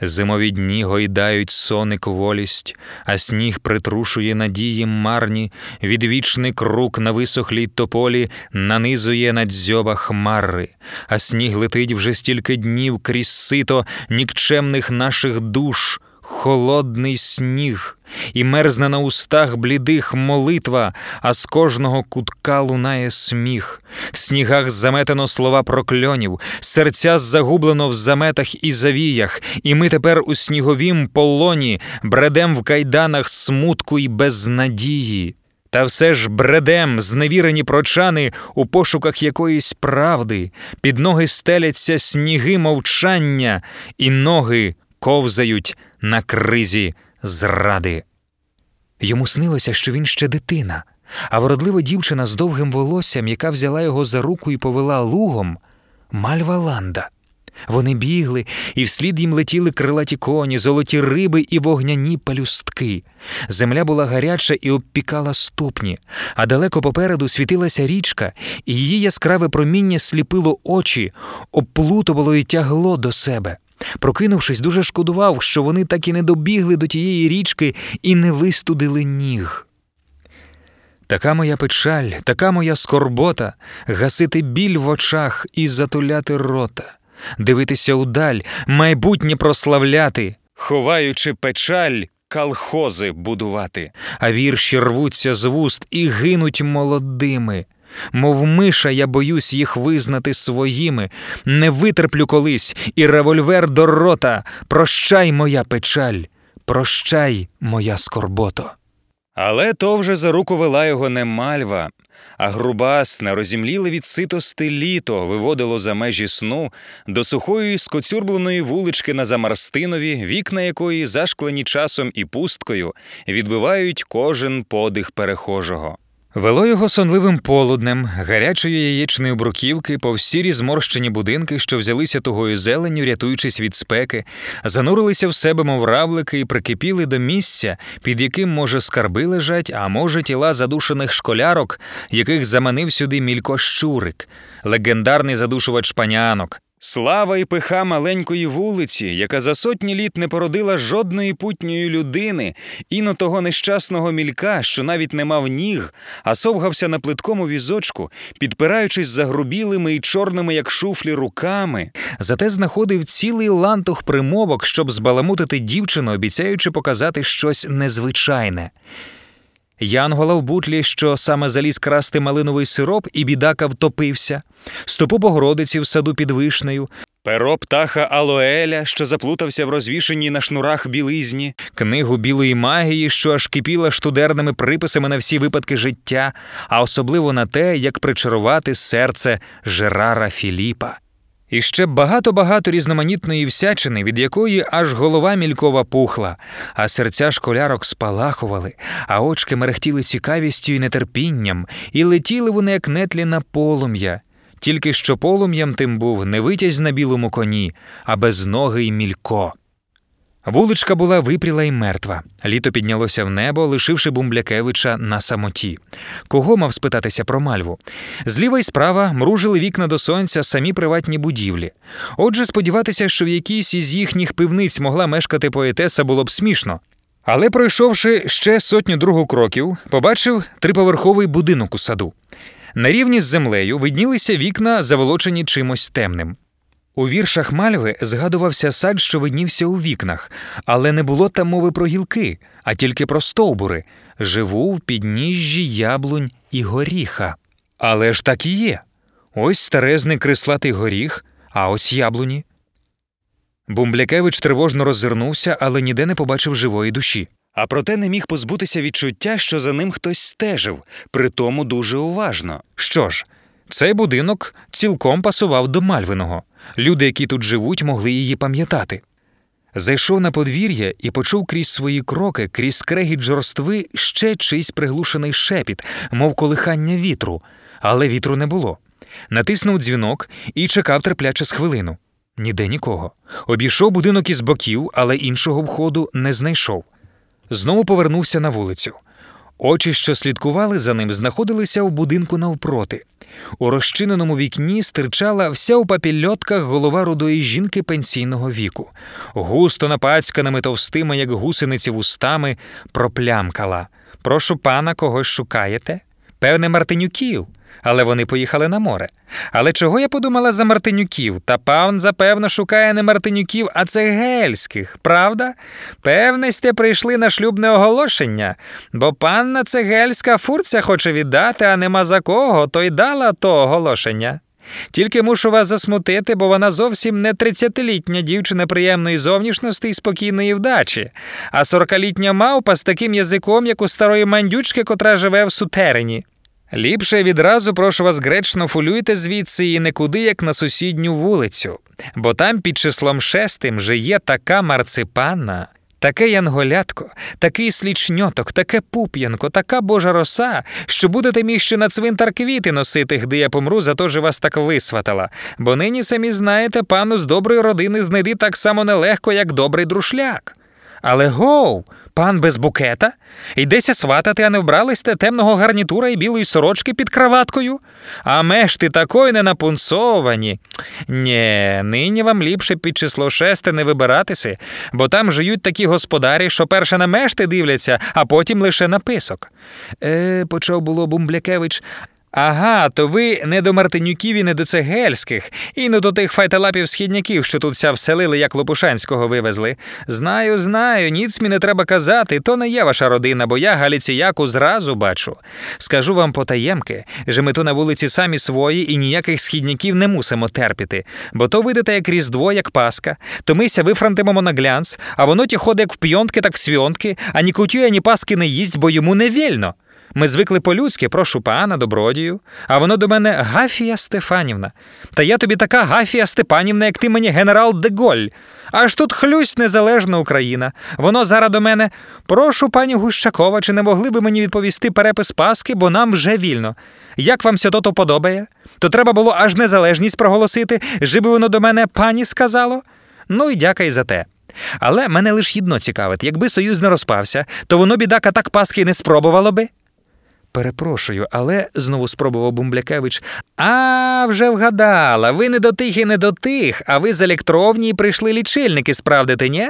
S2: Зимові дні гойдають соник волість, а сніг притрушує надії марні, відвічний круг на висохлій тополі нанизує на дзьоба хмари, а сніг летить вже стільки днів крізь сито нікчемних наших душ холодний сніг, і мерзне на устах блідих молитва, а з кожного кутка лунає сміх. В снігах заметено слова прокльонів, серця загублено в заметах і завіях, і ми тепер у сніговім полоні бредем в кайданах смутку й безнадії. Та все ж бредем, зневірені прочани у пошуках якоїсь правди, під ноги стеляться сніги мовчання, і ноги ковзають на кризі зради. Йому снилося, що він ще дитина, а вродлива дівчина з довгим волоссям, яка взяла його за руку і повела лугом, мальва ланда. Вони бігли, і вслід їм летіли крилаті коні, золоті риби і вогняні палюстки. Земля була гаряча і обпікала ступні, а далеко попереду світилася річка, і її яскраве проміння сліпило очі, обплутувало і тягло до себе. Прокинувшись, дуже шкодував, що вони так і не добігли до тієї річки і не вистудили ніг. Така моя печаль, така моя скорбота, гасити біль в очах і затуляти рота, дивитися удаль, майбутнє прославляти,
S1: ховаючи печаль, калхози будувати,
S2: а вірші рвуться з вуст і гинуть молодими. Мов миша, я боюсь їх визнати своїми, не витерплю колись і револьвер до рота. Прощай, моя печаль, прощай, моя скорбото.
S1: Але то вже за руку вела його не мальва, а грубасне, розімліле від ситости літо виводило за межі сну до сухої скоцюрбленої вулички на Замарстинові, вікна якої, зашклені часом і пусткою, відбивають кожен подих перехожого.
S2: Вело його сонливим полуднем, гарячої яєчної бруківки, повсірі зморщені будинки, що взялися тугою зеленню, рятуючись від спеки, занурилися в себе, мов равлики, і прикипіли до місця, під яким, може, скарби лежать, а може, тіла задушених школярок, яких заманив сюди Мілько Щурик, легендарний задушувач панянок.
S1: Слава і пиха маленької вулиці, яка за сотні літ не породила жодної путньої людини, іно того нещасного мілька, що навіть не мав ніг, а совгався на плиткому візочку, підпираючись загрубілими і чорними, як шуфлі, руками.
S2: Зате знаходив цілий лантух примовок, щоб збаламутити дівчину, обіцяючи показати щось незвичайне. Янгола в бутлі, що саме заліз красти малиновий сироп, і бідака втопився, стопу Богородиці в саду під вишнею,
S1: Перо птаха Алоеля, що заплутався в розвішеній на шнурах білизні,
S2: книгу білої магії, що аж кипіла штудерними приписами на всі випадки життя, а особливо на те, як причарувати серце Жерара Філіпа. І ще багато-багато різноманітної всячини, від якої аж голова мількова пухла, а серця школярок спалахували, а очки мерехтіли цікавістю і нетерпінням, і летіли вони, як нетлі на полум'я. Тільки що полум'ям тим був не витязь на білому коні, а безногий мілько. Вуличка була випріла й мертва. Літо піднялося в небо, лишивши Бумблякевича на самоті. Кого мав спитатися про мальву? Зліва й справа мружили вікна до сонця самі приватні будівлі. Отже, сподіватися, що в якійсь із їхніх пивниць могла мешкати поетеса, було б смішно. Але, пройшовши ще сотню другу кроків, побачив триповерховий будинок у саду. На рівні з землею виднілися вікна, заволочені чимось темним. У віршах Мальви згадувався сад, що виднівся у вікнах, але не було там мови про гілки, а тільки про стовбури живу в підніжжі яблунь і горіха. Але ж так і є. Ось старезний крислатий горіх, а ось яблуні. Бумблякевич тривожно роззирнувся, але ніде не побачив живої душі.
S1: а проте не міг позбутися відчуття, що за ним хтось стежив, притому дуже уважно.
S2: Що ж, цей будинок цілком пасував до Мальвиного. Люди, які тут живуть, могли її пам'ятати. Зайшов на подвір'я і почув крізь свої кроки, крізь скрегіт жорстви ще чийсь приглушений шепіт, мов колихання вітру, але вітру не було. Натиснув дзвінок і чекав терпляче з хвилину. Ніде нікого. Обійшов будинок із боків, але іншого входу не знайшов. Знову повернувся на вулицю. Очі, що слідкували за ним, знаходилися в будинку навпроти. У розчиненому вікні стирчала вся у папільотках голова рудої жінки пенсійного віку. Густо напацьканими товстими, як гусениці вустами, проплямкала. Прошу пана, когось шукаєте? Певне, Мартинюків. Але вони поїхали на море. Але чого я подумала за Мартинюків? Та пан, запевно, шукає не Мартинюків, а цегельських, правда? Певне, сте прийшли на шлюбне оголошення, бо панна цегельська фурця хоче віддати, а нема за кого, то й дала то оголошення. Тільки мушу вас засмутити, бо вона зовсім не 30-літня дівчина приємної зовнішності і спокійної вдачі, а 40-літня мавпа з таким язиком, як у старої мандючки, котра живе в сутерені. Ліпше відразу прошу вас гречно фулюйте звідси і не куди, як на сусідню вулицю, бо там під числом шестим же є така марципанна, таке янголятко, такий слічньоток, таке пуп'янко, така божа роса, що будете міг ще на цвинтар квіти носити, де я помру, за то же вас так висватала. Бо нині самі знаєте, пану з доброї родини знайти так само нелегко, як добрий друшляк. Але гоу, пан без букета? Йдеся сватати, а не вбрались те темного гарнітура і білої сорочки під краваткою? А мешти такої не напунцовані. Нє, нині вам ліпше під число шесте не вибиратися, бо там живуть такі господарі, що перше на мешти дивляться, а потім лише на писок. Е, почав було Бумблякевич. Ага, то ви не до Мартинюків і не до цегельських, і не до тих файталапів східняків, що тут ся вселили, як Лопушанського вивезли. Знаю, знаю, ніц мені не треба казати, то не є ваша родина, бо я галіціяку зразу бачу. Скажу вам потаємки, що ми то на вулиці самі свої і ніяких східняків не мусимо терпіти, бо то видите як різдво, як паска, то мися вифрантимемо на глянц, а воно ті ходить як в п'йонтки, так в свьонтки, а ні кутює, ні паски не їсть, бо йому не вільно. Ми звикли по-людськи, прошу пана, добродію, а воно до мене Гафія Стефанівна. Та я тобі така Гафія Степанівна, як ти мені генерал Деголь. Аж тут хлюсь незалежна Україна. Воно зараз до мене. Прошу, пані Гущакова, чи не могли би мені відповісти перепис Паски, бо нам вже вільно. Як вам то то подобає? То треба було аж незалежність проголосити, жиби воно до мене пані сказало? Ну і дякай за те. Але мене лиш єдно цікавить, якби союз не розпався, то воно бідака так Паски не спробувало би. Перепрошую, але знову спробував Бумблякевич. А, вже вгадала. Ви не до тих і не до тих, а ви з електровні прийшли лічильники справдити, ні?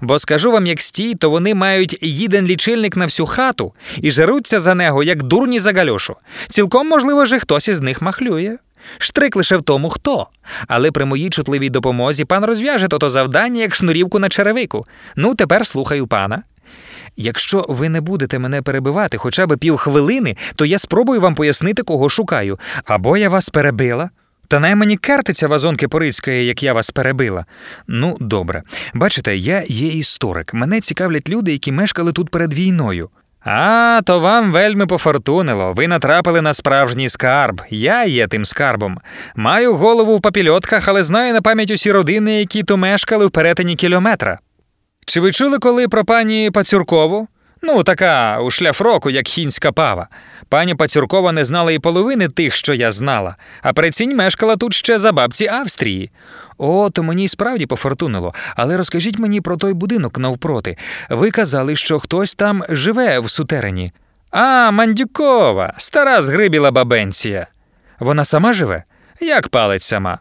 S2: Бо скажу вам, як стій, то вони мають їден лічильник на всю хату і жаруться за него, як дурні за гальошу. Цілком можливо, же хтось із них махлює. Штрик лише в тому, хто. Але при моїй чутливій допомозі пан розв'яже тото завдання, як шнурівку на черевику. Ну, тепер слухаю пана. Якщо ви не будете мене перебивати хоча б півхвилини, то я спробую вам пояснити, кого шукаю. Або я вас перебила. Та най мені картиця вазонки Порицької, як я вас перебила. Ну, добре. Бачите, я є історик. Мене цікавлять люди, які мешкали тут перед війною. А, то вам вельми пофортунило. Ви натрапили на справжній скарб. Я є тим скарбом. Маю голову в папільотках, але знаю на пам'ять усі родини, які то мешкали в перетині кілометра. Чи ви чули коли про пані Пацюркову? Ну, така у шляфроку, як хінська пава. Пані Пацюркова не знала і половини тих, що я знала, а прицінь мешкала тут ще за бабці Австрії. О, то мені справді пофортунило. Але розкажіть мені про той будинок навпроти. Ви казали, що хтось там живе в сутерені. А, Мандюкова, стара згрибіла бабенція. Вона сама живе? Як палець сама.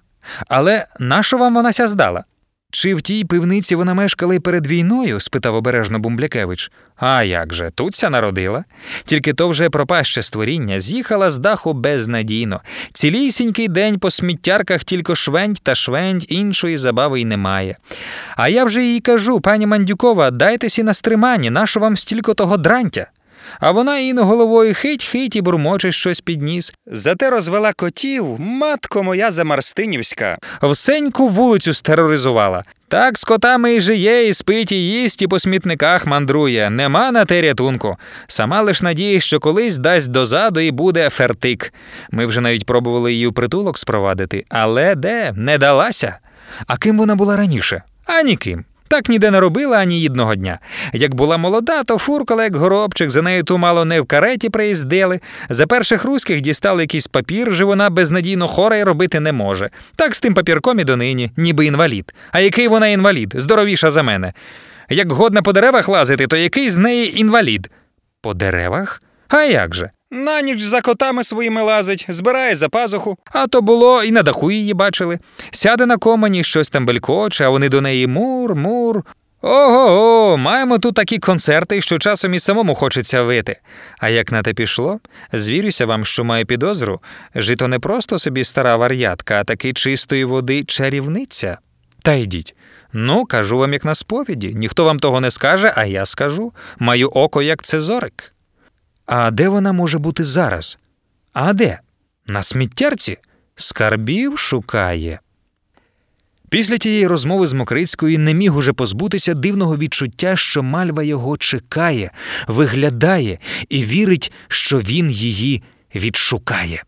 S2: Але нащо вам вона ся здала? Чи в тій пивниці вона мешкала й перед війною? спитав обережно Бумблякевич. А як же, тут ся народила. Тільки то вже пропаще створіння з'їхала з даху безнадійно. Цілісінький день по сміттярках тільки швендь та швендь, іншої забави й немає. А я вже їй кажу, пані Мандюкова, дайтеся на стримані, нащо вам стільки того дрантя? А вона іно головою хить-хить і бурмоче щось підніс. Зате розвела котів, матко моя замарстинівська. Всеньку вулицю стероризувала. Так з котами і жиє, і спить, і їсть, і по смітниках мандрує. Нема на те рятунку. Сама лиш надіє, що колись дасть дозаду і буде фертик. Ми вже навіть пробували її у притулок спровадити, але де не далася. А ким вона була раніше? А ніким. Так ніде не робила ані одного дня. Як була молода, то фуркала, як горобчик, за нею ту мало не в кареті приїздили. За перших руських дістали якийсь папір, же вона безнадійно хора й робити не може. Так з тим папірком і донині, ніби інвалід. А який вона інвалід? Здоровіша за мене. Як годна по деревах лазити, то який з неї інвалід? По деревах? А як же? На ніч за котами своїми лазить, збирає за пазуху. А то було і на даху її бачили. Сяде на комені, щось там белькоче, а вони до неї мур, мур. Ого, го маємо тут такі концерти, що часом і самому хочеться вити. А як на те пішло, звірюся вам, що маю підозру, жито не просто собі стара вар'ятка, а таки чистої води чарівниця. Та йдіть. Ну, кажу вам, як на сповіді. Ніхто вам того не скаже, а я скажу. Маю око, як цезорик. А де вона може бути зараз? А де? На сміттярці? Скарбів шукає. Після тієї розмови з Мокрицькою не міг уже позбутися дивного відчуття, що мальва його чекає, виглядає і вірить, що він її відшукає.